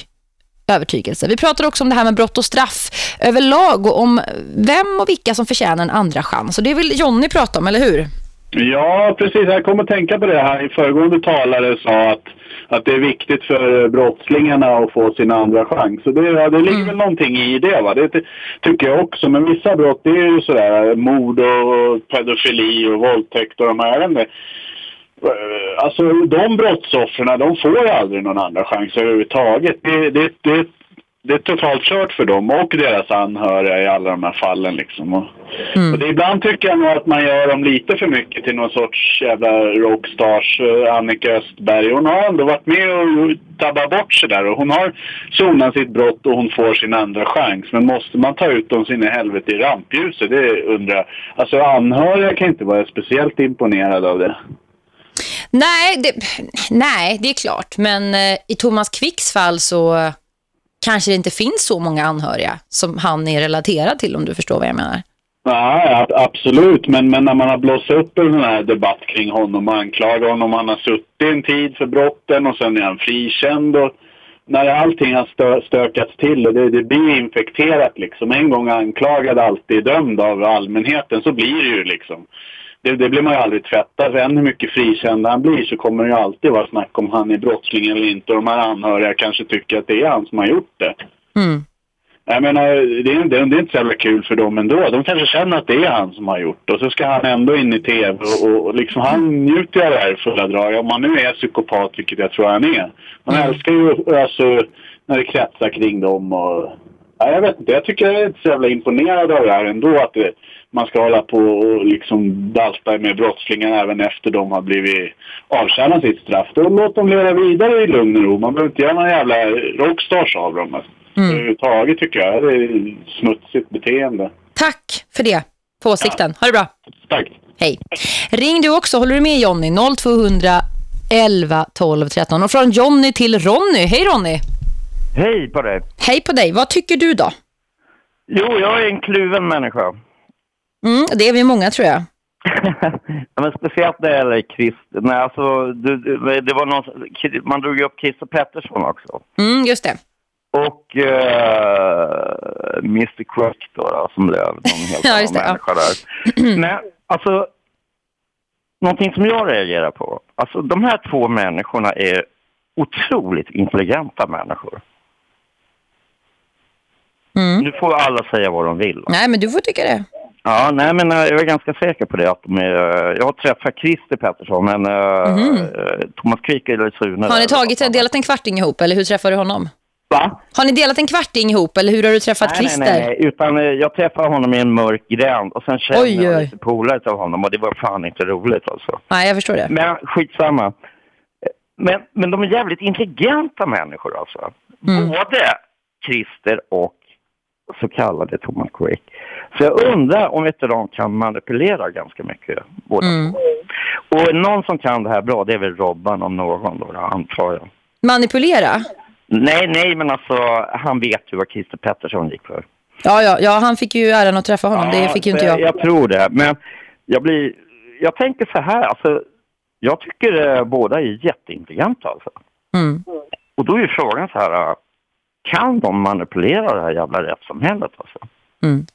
övertygelse? Vi pratar också om det här med brott och straff överlag och om vem och vilka som förtjänar en andra chans. Och det vill Jonny prata om, eller hur? Ja, precis. Jag kommer att tänka på det här. Föregående talare sa att att det är viktigt för brottslingarna att få sin andra chans. Så det, det ligger väl någonting i det va. Det tycker jag också. Men vissa brott det är ju sådär mord och pedofili och våldtäkt och de här. Jag Alltså de brottsoffren de får aldrig någon andra chans överhuvudtaget. Det, det, det, det är totalt kört för dem och deras anhöriga i alla de här fallen. Liksom. Och, mm. och det, ibland tycker jag nog att man gör dem lite för mycket till någon sorts jävla rockstars. Uh, Annika Östberg, hon har ändå varit med och tabbat bort sig där. Och hon har sonat sitt brott och hon får sin andra chans. Men måste man ta ut dem sin i helvete i rampljuset? Det undrar jag. Alltså anhöriga kan inte vara speciellt imponerade av det. Nej det, nej, det är klart. Men eh, i Thomas Quicks fall så kanske det inte finns så många anhöriga som han är relaterad till om du förstår vad jag menar. Nej, absolut. Men, men när man har blåst upp en sån här debatt kring honom och anklagar honom, han har suttit en tid för brotten och sen är han frikänd och när allting har stö stökats till och det, det blir infekterat liksom. En gång anklagad, alltid dömd av allmänheten så blir det ju liksom det, det blir man ju aldrig tvättad. För än hur mycket frikänd han blir så kommer det ju alltid vara snack om han är brottsling eller inte. Och de här anhöriga kanske tycker att det är han som har gjort det. Mm. Jag menar, det är, det är inte så jävla kul för dem ändå. De kanske känner att det är han som har gjort det. Och så ska han ändå in i tv och, och liksom han njuter av det här fulla drag. Om han nu är psykopat, vilket jag tror han är. Man mm. älskar ju alltså när det kretsar kring dem och... Ja, jag vet inte, jag tycker jag är inte så jävla imponerad av det här ändå. Att det, man ska hålla på och liksom dalta med brottslingar även efter de har blivit avtjänat sitt straff. Då låt dem leva vidare i lugn och ro. Man behöver inte göra några jävla rockstars av dem. Mm. Överhuvudtaget tycker jag. Det är smutsigt beteende. Tack för det på åsikten. Ja. Ha det bra. Tack. Hej. Ring du också. Håller du med Jonny? 0200 11 12 13. Och från Jonny till Ronny. Hej Ronny. Hej på dig. Hej på dig. Vad tycker du då? Jo, jag är en kluven människa. Mm, det är vi många tror jag. [laughs] ja, men speciellt när det gäller Christ. Nej, alltså, det, det var någon, man drog ju upp Christer Pettersson också. Mm, just det. Och uh, eh, Mr. Quick då, då, som blev någon [laughs] helt ja, annan människa där. [clears throat] Men alltså, någonting som jag reagerar på. Alltså de här två människorna är otroligt intelligenta människor. Mm. Nu får alla säga vad de vill. Nej, men du får tycka det. Ja, nej men eh, jag är ganska säker på det. Att de är, eh, jag har träffat Christer Pettersson, men mm. Thomas Quick eller Sune. Har ni tagit, delat en kvarting ihop, eller hur träffar du honom? Va? Har ni delat en kvarting ihop, eller hur har du träffat nej, Christer? Nej, nej, utan jag träffade honom i en mörk gränd och sen kände oj, jag lite polare av honom och det var fan inte roligt alltså. Nej, jag förstår det. Men skitsamma. Men, men de är jävligt intelligenta människor alltså. Mm. Både Christer och så kallade Thomas Quick. Så jag undrar om inte de kan manipulera ganska mycket båda mm. Och någon som kan det här bra, det är väl Robban om någon då, antar jag. Manipulera? Nej, nej, men alltså han vet ju vad Christer Pettersson gick för. Ja, ja, ja, han fick ju äran att träffa honom, ja, det fick ju inte jag. Jag tror det, men jag blir, jag tänker så här, alltså jag tycker eh, båda är jätteintelligenta alltså. Mm. Och då är ju frågan så här, kan de manipulera det här jävla rättssamhället alltså? Mm.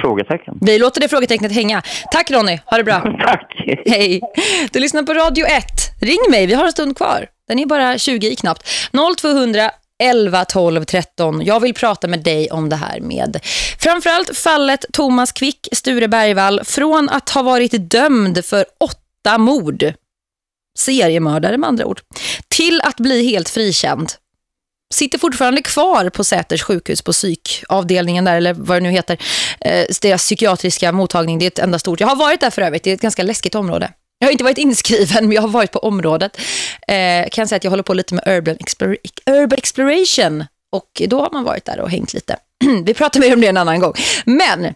Frågetecken. Vi låter det frågetecknet hänga. Tack Ronny, ha det bra. [laughs] Tack. Hej. Du lyssnar på Radio 1. Ring mig, vi har en stund kvar. Den är bara 20 i knappt. 0200 11 12 13. Jag vill prata med dig om det här med framförallt fallet Thomas Quick, Sture Bergvall, från att ha varit dömd för åtta mord, seriemördare med andra ord, till att bli helt frikänd sitter fortfarande kvar på Säters sjukhus på psykavdelningen där, eller vad det nu heter. Eh, deras psykiatriska mottagning, det är ett enda stort. Jag har varit där för övrigt, det är ett ganska läskigt område. Jag har inte varit inskriven, [laughs] men jag har varit på området. Eh, kan säga att jag håller på lite med urban, explore urban exploration. Och då har man varit där och hängt lite. [clears throat] Vi pratar mer om det en annan gång. Men eh,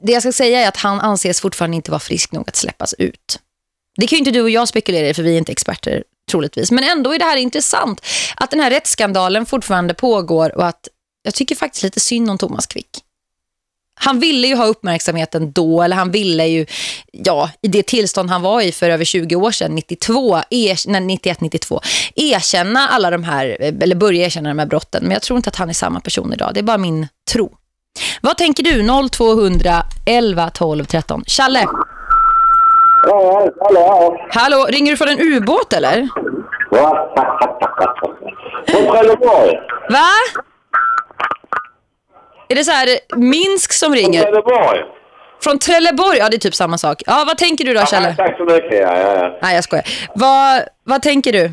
det jag ska säga är att han anses fortfarande inte vara frisk nog att släppas ut. Det kan ju inte du och jag spekulera i för vi är inte experter troligtvis. Men ändå är det här intressant att den här rättsskandalen fortfarande pågår och att jag tycker faktiskt lite synd om Thomas Quick. Han ville ju ha uppmärksamheten då, eller han ville ju, ja, i det tillstånd han var i för över 20 år sedan, 92, er, 91-92, erkänna alla de här, eller börja erkänna de här brotten. Men jag tror inte att han är samma person idag. Det är bara min tro. Vad tänker du? 0200 11 12 13. Challe? Ja, hallå. Hallå, ringer du från en ubåt eller? Va? Från Trelleborg. Va? Är det så här Minsk som ringer? Från Trelleborg. Från Trelleborg? Ja, det är typ samma sak. Ja, vad tänker du då, Kjelle? Tack så mycket, ja, ja, ja. Nej, jag skojar. Vad, vad tänker du?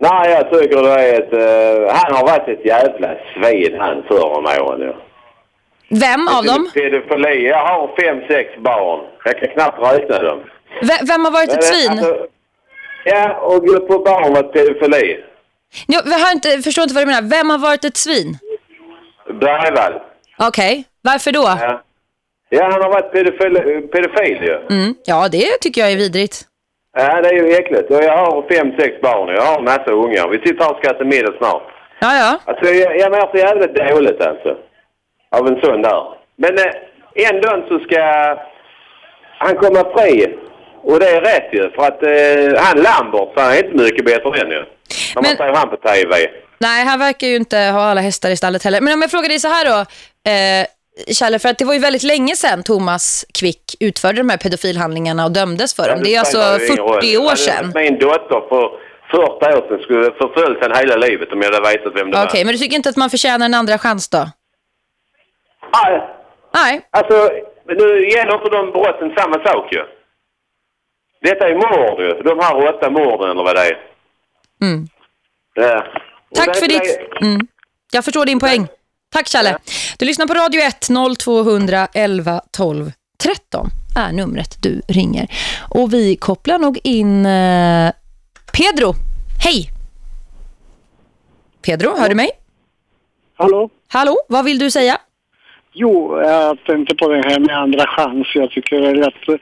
Nej, jag tycker det är ett... Uh, han har varit ett jävla svin han förr om åren, ja. Vem av dem? Pedofili. Jag har fem, sex barn. Jag kan knappt räkna dem. V vem har varit ett svin? alltså, ja, och gå på barn med pedofili. Jag har inte, förstår inte vad du menar. Vem har varit ett svin? Bergvall. Okej, varför då? Ja. ja, han har varit pedofil, pedofil ju. Mm. Ja, det tycker jag är vidrigt. Ja, det är ju äckligt. Och jag har fem, sex barn. Jag har en massa ungar. Vi sitter här och ska äta middag snart. Ja, ja. Alltså, jag, jag mår så jävla dåligt alltså. Av en sån där. Men eh, ändå så ska han komma fri. Och det är rätt ju. För att eh, han Lambert, han är inte mycket bättre än ju. När man ser han på TV. Nej, han verkar ju inte ha alla hästar i stallet heller. Men om jag frågar dig så här då, eh, Kjelle, för att det var ju väldigt länge sedan Thomas Quick utförde de här pedofilhandlingarna och dömdes för dem. Det är alltså spelar ju ingen roll. 40 år sedan. Min dotter för 40 år sedan skulle förföljt henne hela livet om jag hade vetat vem det Okej, var. men du tycker inte att man förtjänar en andra chans då? Nej. Nej. Alltså, nu gäller inte de brotten samma sak ju. Detta är mord ju. De här åtta morden eller vad det är. Mm. Ja. Tack det- för ditt... Mm. Jag förstår din poäng. Tack Challe. Du lyssnar på Radio 1 0200 11 12 13 är numret du ringer. Och vi kopplar nog in eh, Pedro. Hej! Pedro, hör du mig? Hallå? Hallå, vad vill du säga? Jo, jag tänkte på det här med andra chans. Jag tycker väl att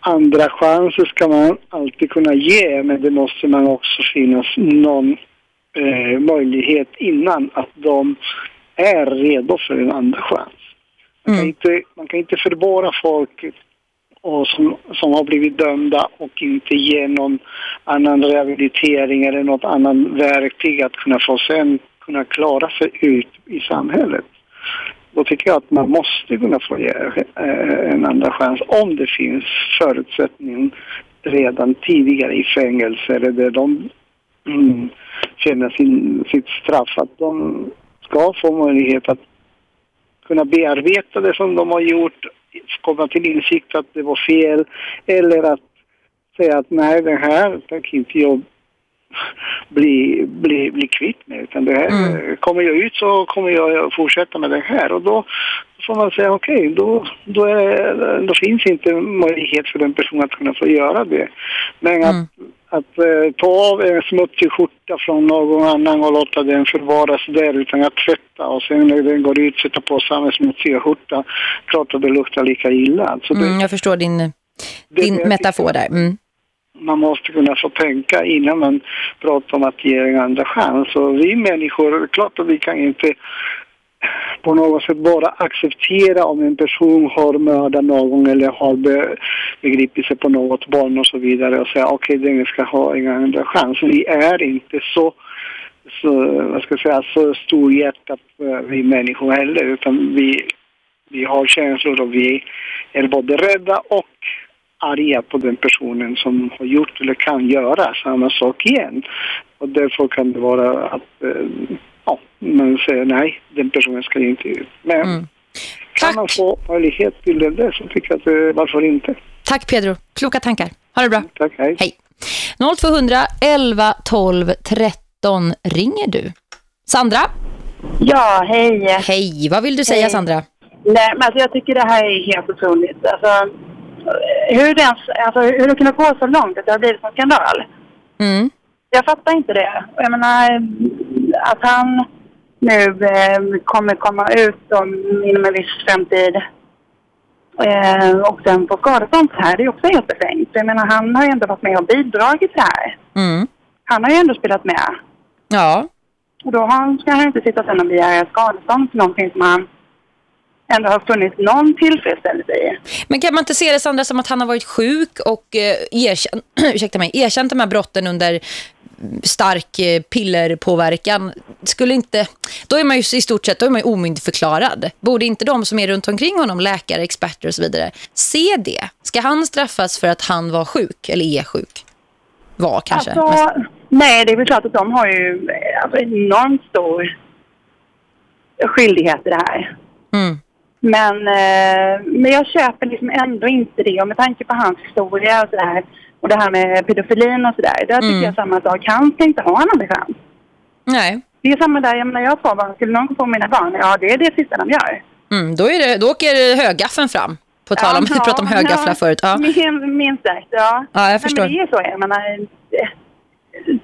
andra chanser ska man alltid kunna ge, men det måste man också finnas någon eh, möjlighet innan att de är redo för en andra chans. Man, kan, inte, man kan inte förbara folk och som, som har blivit dömda och inte ge någon annan rehabilitering eller något annan verktyg att kunna få sen kunna klara sig ut i samhället. Då tycker jag att man måste kunna få ge eh, en andra chans om det finns förutsättning redan tidigare i fängelse eller där de mm, känner sin, sitt straff. Att de ska få möjlighet att kunna bearbeta det som de har gjort, komma till insikt att det var fel eller att säga att nej, det här tänker inte jag bli, bli, bli kvitt med. Utan det här, kommer jag ut så kommer jag fortsätta med det här. Och då får man säga okej, då, då, är- då finns inte möjlighet för den personen att kunna få göra det. Men att, att eh, ta av en smutsig skjorta från någon annan och låta den förvaras där utan att tvätta och sen när den går ut sätta på samma smutsiga skjorta, klart att det luktar lika illa. Alltså det, Mm, jag förstår din, din metafor där. Mm man måste kunna få tänka innan man pratar om att ge en andra chans. Och vi människor, klart att vi kan inte på något sätt bara acceptera om en person har mördat någon eller har be, begripit sig på något barn och så vidare och säga okej, den ska ha en andra chans. Vi är inte så, så vad ska jag säga, så storhjärtat eh, vi människor heller utan vi, vi har känslor och vi är både rädda och arga på den personen som har gjort eller kan göra samma sak igen. Och därför kan det vara att eh, ja, man säger nej, den personen ska inte ut. Men kan man få möjlighet till det så tycker jag att eh, varför inte? Tack Pedro, kloka tankar. Ha det bra. Tack, hej. Hej. 0200 11 12 13 ringer du. Sandra? Ja, hej. Hej, vad vill du säga Hej. Sandra? Nej, men alltså jag tycker det här är helt otroligt. Alltså, hur, det ens, alltså, hur det kunde gå så långt att det har blivit en skandal. Mm. Jag fattar inte det. Jag menar, att han nu eh, kommer komma ut om, inom en viss framtid eh, och sen få skadestånd så här, det är också helt befängt. Jag menar, han har ju ändå varit med och bidragit här. Mm. Han har ju ändå spelat med. Ja. Och då ska han inte sitta sen och begära skadestånd för någonting som han ändå har funnit någon tillfredsställelse i. Men kan man inte se det Sandra som att han har varit sjuk och eh, erkänt, [clears throat] ursäkta mig, erkänt de här brotten under stark eh, pillerpåverkan skulle inte, då är man ju i stort sett då är man ju omyndigförklarad. Borde inte de som är runt omkring honom, läkare, experter och så vidare, se det? Ska han straffas för att han var sjuk eller är sjuk? Var kanske. Alltså, nej, det är väl klart att de har ju eh, alltså, enormt stor skyldighet i det här. Mm. Men, eh, men jag köper liksom ändå inte det. Och med tanke på hans historia och sådär. Och det här med pedofilin och sådär. Där tycker Mm. jag samma sak. Han ska inte ha en andra chans. Nej. Det är samma där. Jag menar, jag har två barn. Skulle någon få mina barn? Ja, det är det sista de gör. Mm, då, är det, då åker högaffeln fram. På tal om, [laughs] vi pratade om högafflar förut. Ja. [laughs] Min- Minst sagt, ja. Ja, jag förstår. Men det är så. Jag menar, eh,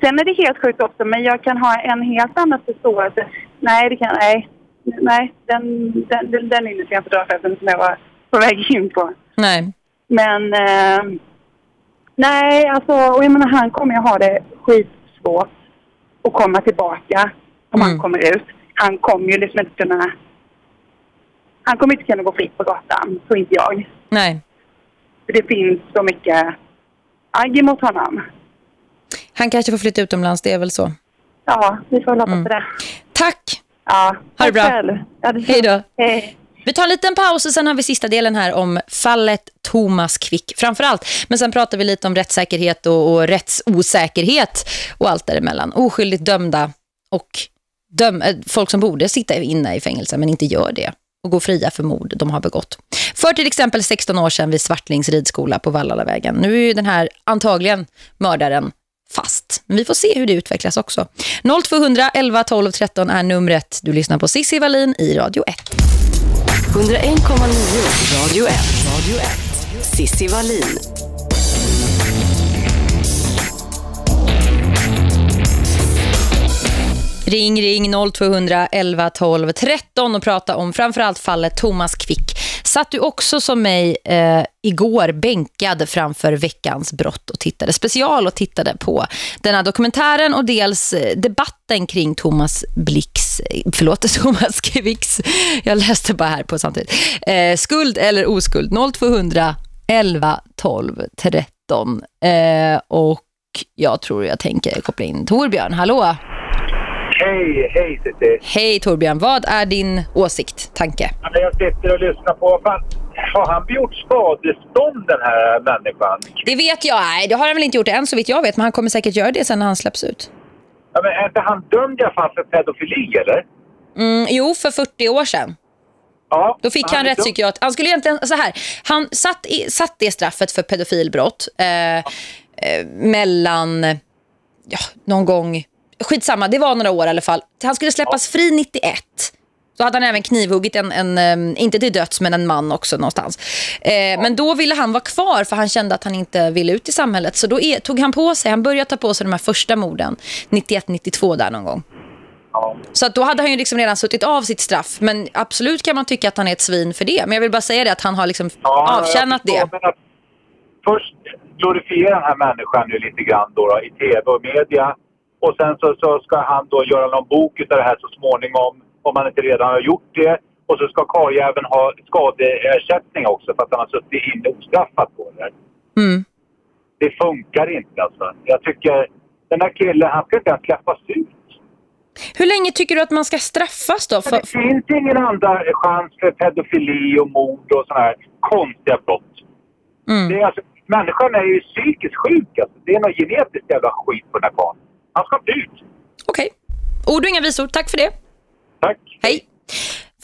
sen är det helt sjukt också, men jag kan ha en helt annan förståelse. Nej, det kan, nej. Nej, den, den, den, den linjen ska jag inte dra för som jag var på väg in på. Nej. Men eh, nej, alltså, och jag menar han kommer ju ha det skitsvårt att komma tillbaka om han kommer ut. Han kommer ju liksom inte kunna, han kommer inte kunna gå fritt på gatan, så inte jag. Nej. För det finns så mycket agg mot honom. Han kanske får flytta utomlands, det är väl så. Ja, vi får hoppas på det. Tack! Ja, Ha det bra. själv. Ja, det är så. Hej då. Hej. Vi tar en liten paus och sen har vi sista delen här om fallet Thomas Quick framförallt. Men sen pratar vi lite om rättssäkerhet och, och rättsosäkerhet och allt däremellan. Oskyldigt dömda och döm, äh, folk som borde sitta inne i fängelse men inte gör det och gå fria för mord de har begått. För till exempel 16 år sedan vid Svartlings ridskola på Vallallavägen. Nu är ju den här antagligen mördaren fast. Men vi får se hur det utvecklas också. 0200 11 12 13 är numret. Du lyssnar på Sissi Wallin i Radio 1. 101,9 Radio 1. Radio 1. Sissi Wallin. Ring, ring 0200 11 12 13 och prata om framförallt fallet Thomas Quick. Satt du också som mig eh, igår bänkad framför veckans brott och tittade special och tittade på den här dokumentären och dels eh, debatten kring Thomas Blix, eh, förlåt [laughs] Thomas Kvicks, jag läste bara här på samtidigt. Eh, skuld eller oskuld 0200 11 12 13 eh, och jag tror jag tänker koppla in Torbjörn. Hallå! Hej, hej Cissi. Hej Torbjörn, vad är din åsikt, tanke? Ja, Jag sitter och lyssnar på... Fan, har han gjort skadestånd den här människan? Det vet jag, nej det har han väl inte gjort än så vitt jag vet, men han kommer säkert göra det sen när han släpps ut. Ja, men är inte han dömd i alla fall för pedofili eller? Mm, jo, för 40 år sedan. Ja, Då fick han han rättspsykiat. Han skulle egentligen, så här, han satt, i, satt det straffet för pedofilbrott eh, eh, mellan, ja, någon gång, skitsamma, det var några år i alla fall. Han skulle släppas fri 91. Så hade han även knivhuggit en, en inte till döds men en man också någonstans. Eh, men då ville han vara kvar för han kände att han inte ville ut i samhället. Så då är, tog han på sig, han började ta på sig de här första morden 91-92 där någon gång. Så att då hade han ju liksom redan suttit av sitt straff. Men absolut kan man tycka att han är ett svin för det. Men jag vill bara säga det att han har liksom avtjänat jag det. Först glorifiera den här människan nu lite grann då, då, i tv och media. Och sen så, så ska han då göra någon bok utav det här så småningom. Om han inte redan har gjort det. Och så ska karljäveln ha skadeersättning också för att han har suttit inne ostraffat på det. Mm. Det funkar inte alltså. Jag tycker den här killen, han ska inte ens släppas ut. Hur länge tycker du att man ska straffas då? För, Det finns ingen andra chans för pedofili och mord och sådana här konstiga brott. Mm. Det är alltså Människan är ju psykiskt sjuk. Alltså. Det är något genetiskt jävla skit på den här karln. Han ska ut. Okej. Ord och inga visor. Tack för det. Tack. Hej.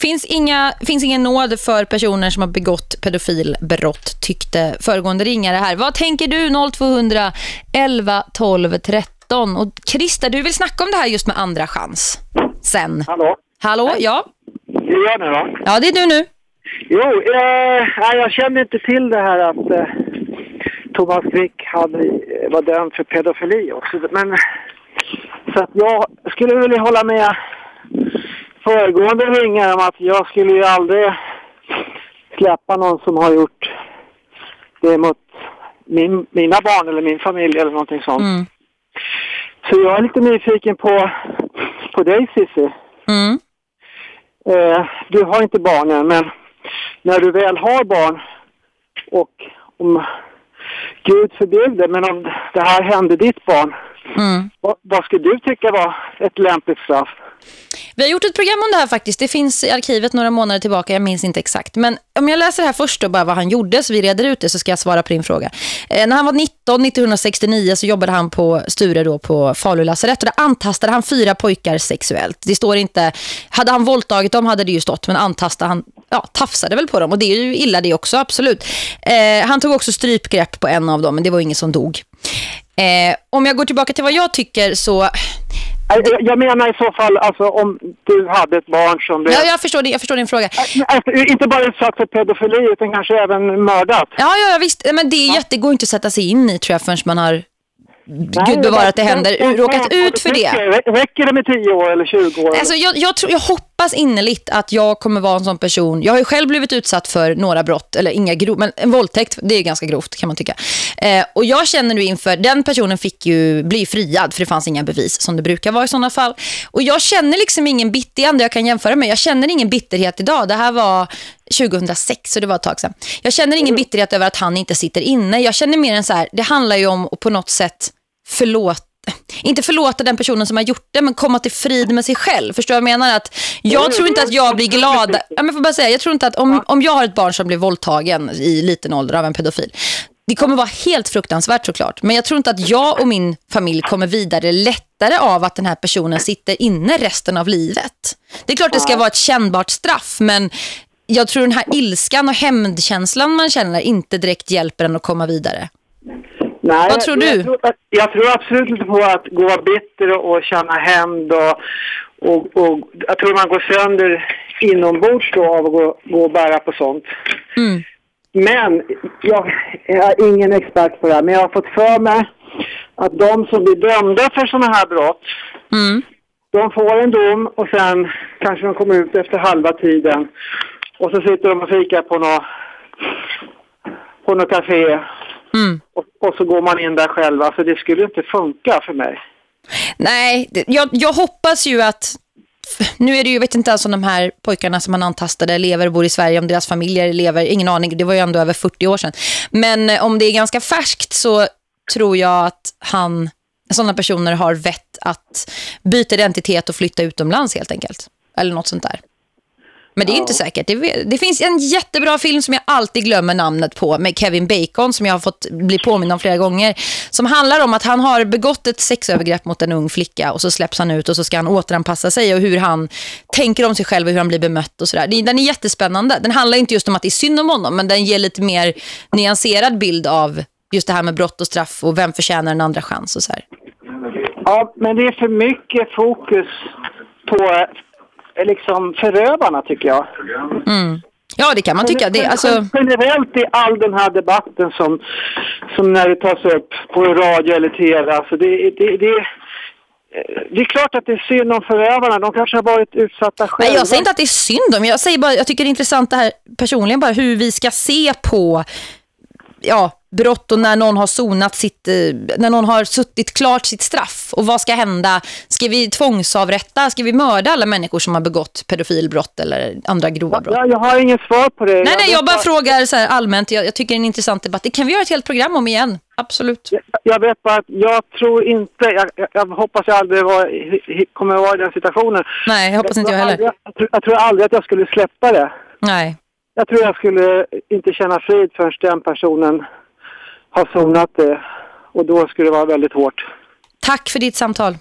Finns, inga, finns ingen nåd för personer som har begått pedofilbrott tyckte föregående ringare här. Vad tänker du 0200 11 12 13? Och Krista, du vill snacka om det här just med andra chans. Sen. Hallå? Hallå, ja. Det är jag nu då? Ja, det är du nu. Jo, eh, jag kände inte till det här att eh, Thomas Quick hade, eh, var dömd för pedofili också. Men så att jag skulle vilja hålla med föregående ringare om att jag skulle ju aldrig släppa någon som har gjort det mot min, mina barn eller min familj eller någonting sånt. Mm. Så jag är lite nyfiken på, på dig Cissi. Mm. Eh, du har inte barn än, men när du väl har barn och om Gud förbjuder, men om det här hände ditt barn, Mm. vad, vad skulle du tycka var ett lämpligt straff? Vi har gjort ett program om det här faktiskt. Det finns i arkivet några månader tillbaka, jag minns inte exakt. Men om jag läser här först och bara vad han gjorde så vi reder ut det så ska jag svara på din fråga. Eh, när han var 19, 1969 så jobbade han på Sture då på Falu lasarett och där antastade han fyra pojkar sexuellt. Det står inte, hade han våldtagit dem hade det ju stått, men antastade han, ja, tafsade väl på dem och det är ju illa det också, absolut. Eh, han tog också strypgrepp på en av dem, men det var ingen som dog. Eh, om jag går tillbaka till vad jag tycker så... Jag, menar i så fall, alltså om du hade ett barn som blev... Ja, jag förstår, din- jag förstår din fråga. Alltså, inte bara utsatt för pedofili utan kanske även mördat. Ja, ja, ja visst. Men det, är jätte, det går inte att sätta sig in i tror jag förrän man har Gud Nej, bevara att det händer, råkat ut för det. Räcker det med 10 år eller 20 år? Alltså jag, jag, tror, jag hoppas innerligt att jag kommer vara en sån person. Jag har ju själv blivit utsatt för några brott, eller inga grov, men en våldtäkt, det är ganska grovt kan man tycka. Eh, och jag känner nu inför, den personen fick ju bli friad för det fanns inga bevis som det brukar vara i sådana fall. Och jag känner liksom ingen bitter, det enda jag kan jämföra med, jag känner ingen bitterhet idag. Det här var 2006 så det var ett tag sedan. Jag känner ingen bitterhet över att han inte sitter inne. Jag känner mer än så här, det handlar ju om att på något sätt förlåta inte förlåta den personen som har gjort det men komma till frid med sig själv. Förstår vad jag menar? Att jag tror inte att jag blir glad. Ja, men får bara säga, jag tror inte att om, om jag har ett barn som blir våldtagen i liten ålder av en pedofil. Det kommer vara helt fruktansvärt såklart. Men jag tror inte att jag och min familj kommer vidare lättare av att den här personen sitter inne resten av livet. Det är klart det ska vara ett kännbart straff men jag tror den här ilskan och hämndkänslan man känner inte direkt hjälper en att komma vidare. Nej, Vad tror jag, du? Jag tror, jag tror absolut inte på att gå bitter och känna hämnd och, och, och jag tror man går sönder inombords då av att gå, gå och bära på sånt. Mm. Men jag, jag är ingen expert på det här, men jag har fått för mig att de som blir dömda för sådana här brott, Mm. de får en dom och sen kanske de kommer ut efter halva tiden och så sitter de och fikar på något, på något café Mm. och, och så går man in där själv. Alltså det skulle inte funka för mig. Nej, jag, jag hoppas ju att nu är det ju, vet inte ens om de här pojkarna som han antastade lever bor i Sverige, om deras familjer lever, ingen aning, det var ju ändå över 40 år sedan. Men eh, om det är ganska färskt så tror jag att han, sådana personer har vett att byta identitet och flytta utomlands helt enkelt. Eller något sånt där. Men det är inte säkert. Det, det finns en jättebra film som jag alltid glömmer namnet på med Kevin Bacon som jag har fått bli påmind om flera gånger. Som handlar om att han har begått ett sexövergrepp mot en ung flicka och så släpps han ut och så ska han återanpassa sig och hur han tänker om sig själv och hur han blir bemött och sådär. Den är jättespännande. Den handlar inte just om att det är synd om honom men den ger lite mer nyanserad bild av just det här med brott och straff och vem förtjänar en andra chans och så här. Ja, men det är för mycket fokus på liksom förövarna tycker jag. Mm. Ja, det kan man tycka. Det, alltså... Generellt i all den här debatten som, som när det tas upp på radio eller tv, alltså det, det, det, det är klart att det är synd om förövarna. De kanske har varit utsatta själva. Nej, jag säger inte att det är synd om. Jag säger bara, jag tycker det är intressant det här personligen bara hur vi ska se på ja, brott och när någon har sonat sitt, eh, när någon har suttit klart sitt straff. Och vad ska hända? Ska vi tvångsavrätta? Ska vi mörda alla människor som har begått pedofilbrott eller andra grova brott? Ja, jag har inget svar på det. Nej, nej, jag bara frågar så allmänt. Jag, jag tycker det är en intressant debatt. Det kan vi göra ett helt program om igen. Absolut. Jag vet bara att jag tror inte, jag, jag, jag hoppas jag aldrig var, kommer att vara i den situationen. Nej, jag hoppas inte jag heller. Aldrig, jag, tror, jag tror aldrig att jag skulle släppa det. Nej. Jag tror jag skulle inte känna frid förrän den personen har sonat det. Och då skulle det vara väldigt hårt. Tack för ditt samtal.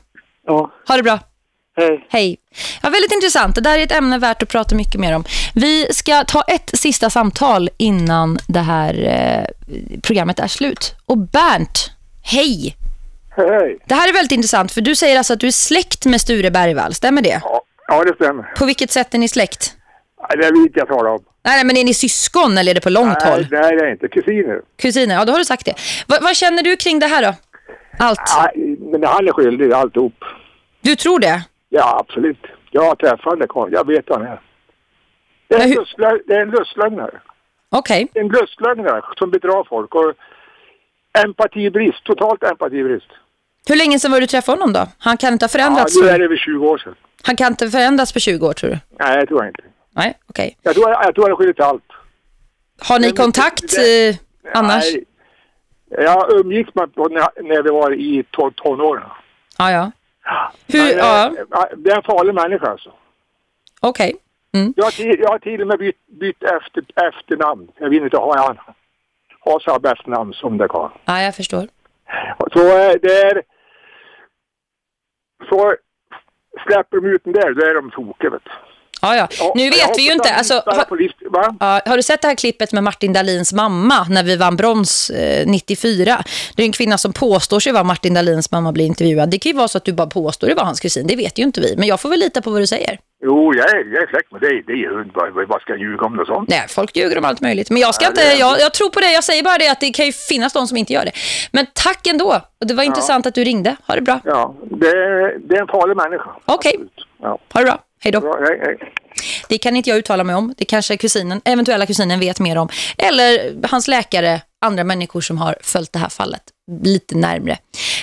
Ja. Ha det bra. Hej. Hej. Ja, väldigt intressant. Det där är ett ämne värt att prata mycket mer om. Vi ska ta ett sista samtal innan det här eh, programmet är slut. Och Bernt, hej. Hej. Det här är väldigt intressant för du säger alltså att du är släkt med Sture Bergvall, stämmer det? Ja, ja det stämmer. På vilket sätt är ni släkt? Nej, det är vi inte jag talar om. Nej, men är ni syskon eller är det på långt nej, håll? Nej, det är inte. Kusiner. Kusiner, ja då har du sagt det. Va, vad känner du kring det här då? Allt? Nej, men han är skyldig alltihop. Du tror det? Ja, absolut. Jag har träffat den där. Jag vet vad han är. Det är, en, lustlö- det är en lustlögnare. Okej. En lustlögnare som bedrar folk. Och empatibrist. Totalt empatibrist. Hur länge sedan var du träffade honom då? Han kan inte ha Ja, förändrats. nu är det väl 20 år sedan. Han kan inte förändras på 20 år tror du? Nej, det tror jag inte. Nej, okej. Jag tror, jag tror han är skyldig till allt. Har ni kontakt eh, annars? Nej. Jag umgicks med när, när vi var i ton, tonåren. Ja, ja. Hur, Men, ja, eh, Det är en farlig människa alltså. okej. Mm. Jag jag har till och med bytt, bytt efter, efternamn. Jag vill inte ha han. Ha samma efternamn som det kan. Ja, jag förstår. Så eh, det är... Så släpper de ut den där, då är de tokiga vet du. Ja, ja. Ja, Nu vet vi ju inte. Alltså, har, list, har du sett det här klippet med Martin Dahlins mamma när vi vann brons eh, 94? Det är en kvinna som påstår sig vara Martin Dahlins mamma blir intervjuad. Det kan ju vara så att du bara påstår det var hans kusin. Det vet ju inte vi. Men jag får väl lita på vad du säger. Jo, jag är, jag är släkt med dig. Det är. Vad, ska jag ljuga om något sånt? Nej, folk ljuger om allt möjligt. Men jag ska Ja, inte, det är- jag, jag tror på det. Jag säger bara det att det kan ju finnas de som inte gör det. Men tack ändå. Och det var Ja. intressant att du ringde. Ha det bra. Ja, det är, det är en farlig människa. Okej. Ja. Ha det bra. Hej då. Bra, hej, hej. Det kan inte jag uttala mig om. Det kanske kusinen, eventuella kusinen vet mer om. Eller hans läkare, andra människor som har följt det här fallet lite närmre.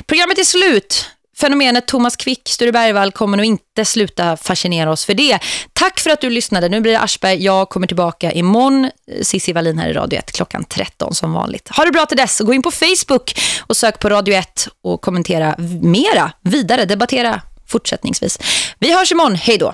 Programmet är slut. Fenomenet Thomas Quick, Sture Bergvall kommer nog inte sluta fascinera oss för det. Tack för att du lyssnade. Nu blir det Aschberg. Jag kommer tillbaka imorgon. Cissi Wallin här i Radio 1 klockan 13 som vanligt. Ha det bra till dess. Gå in på Facebook och sök på Radio 1 och kommentera mera, vidare, debattera fortsättningsvis. Vi hörs imorgon. Hej då.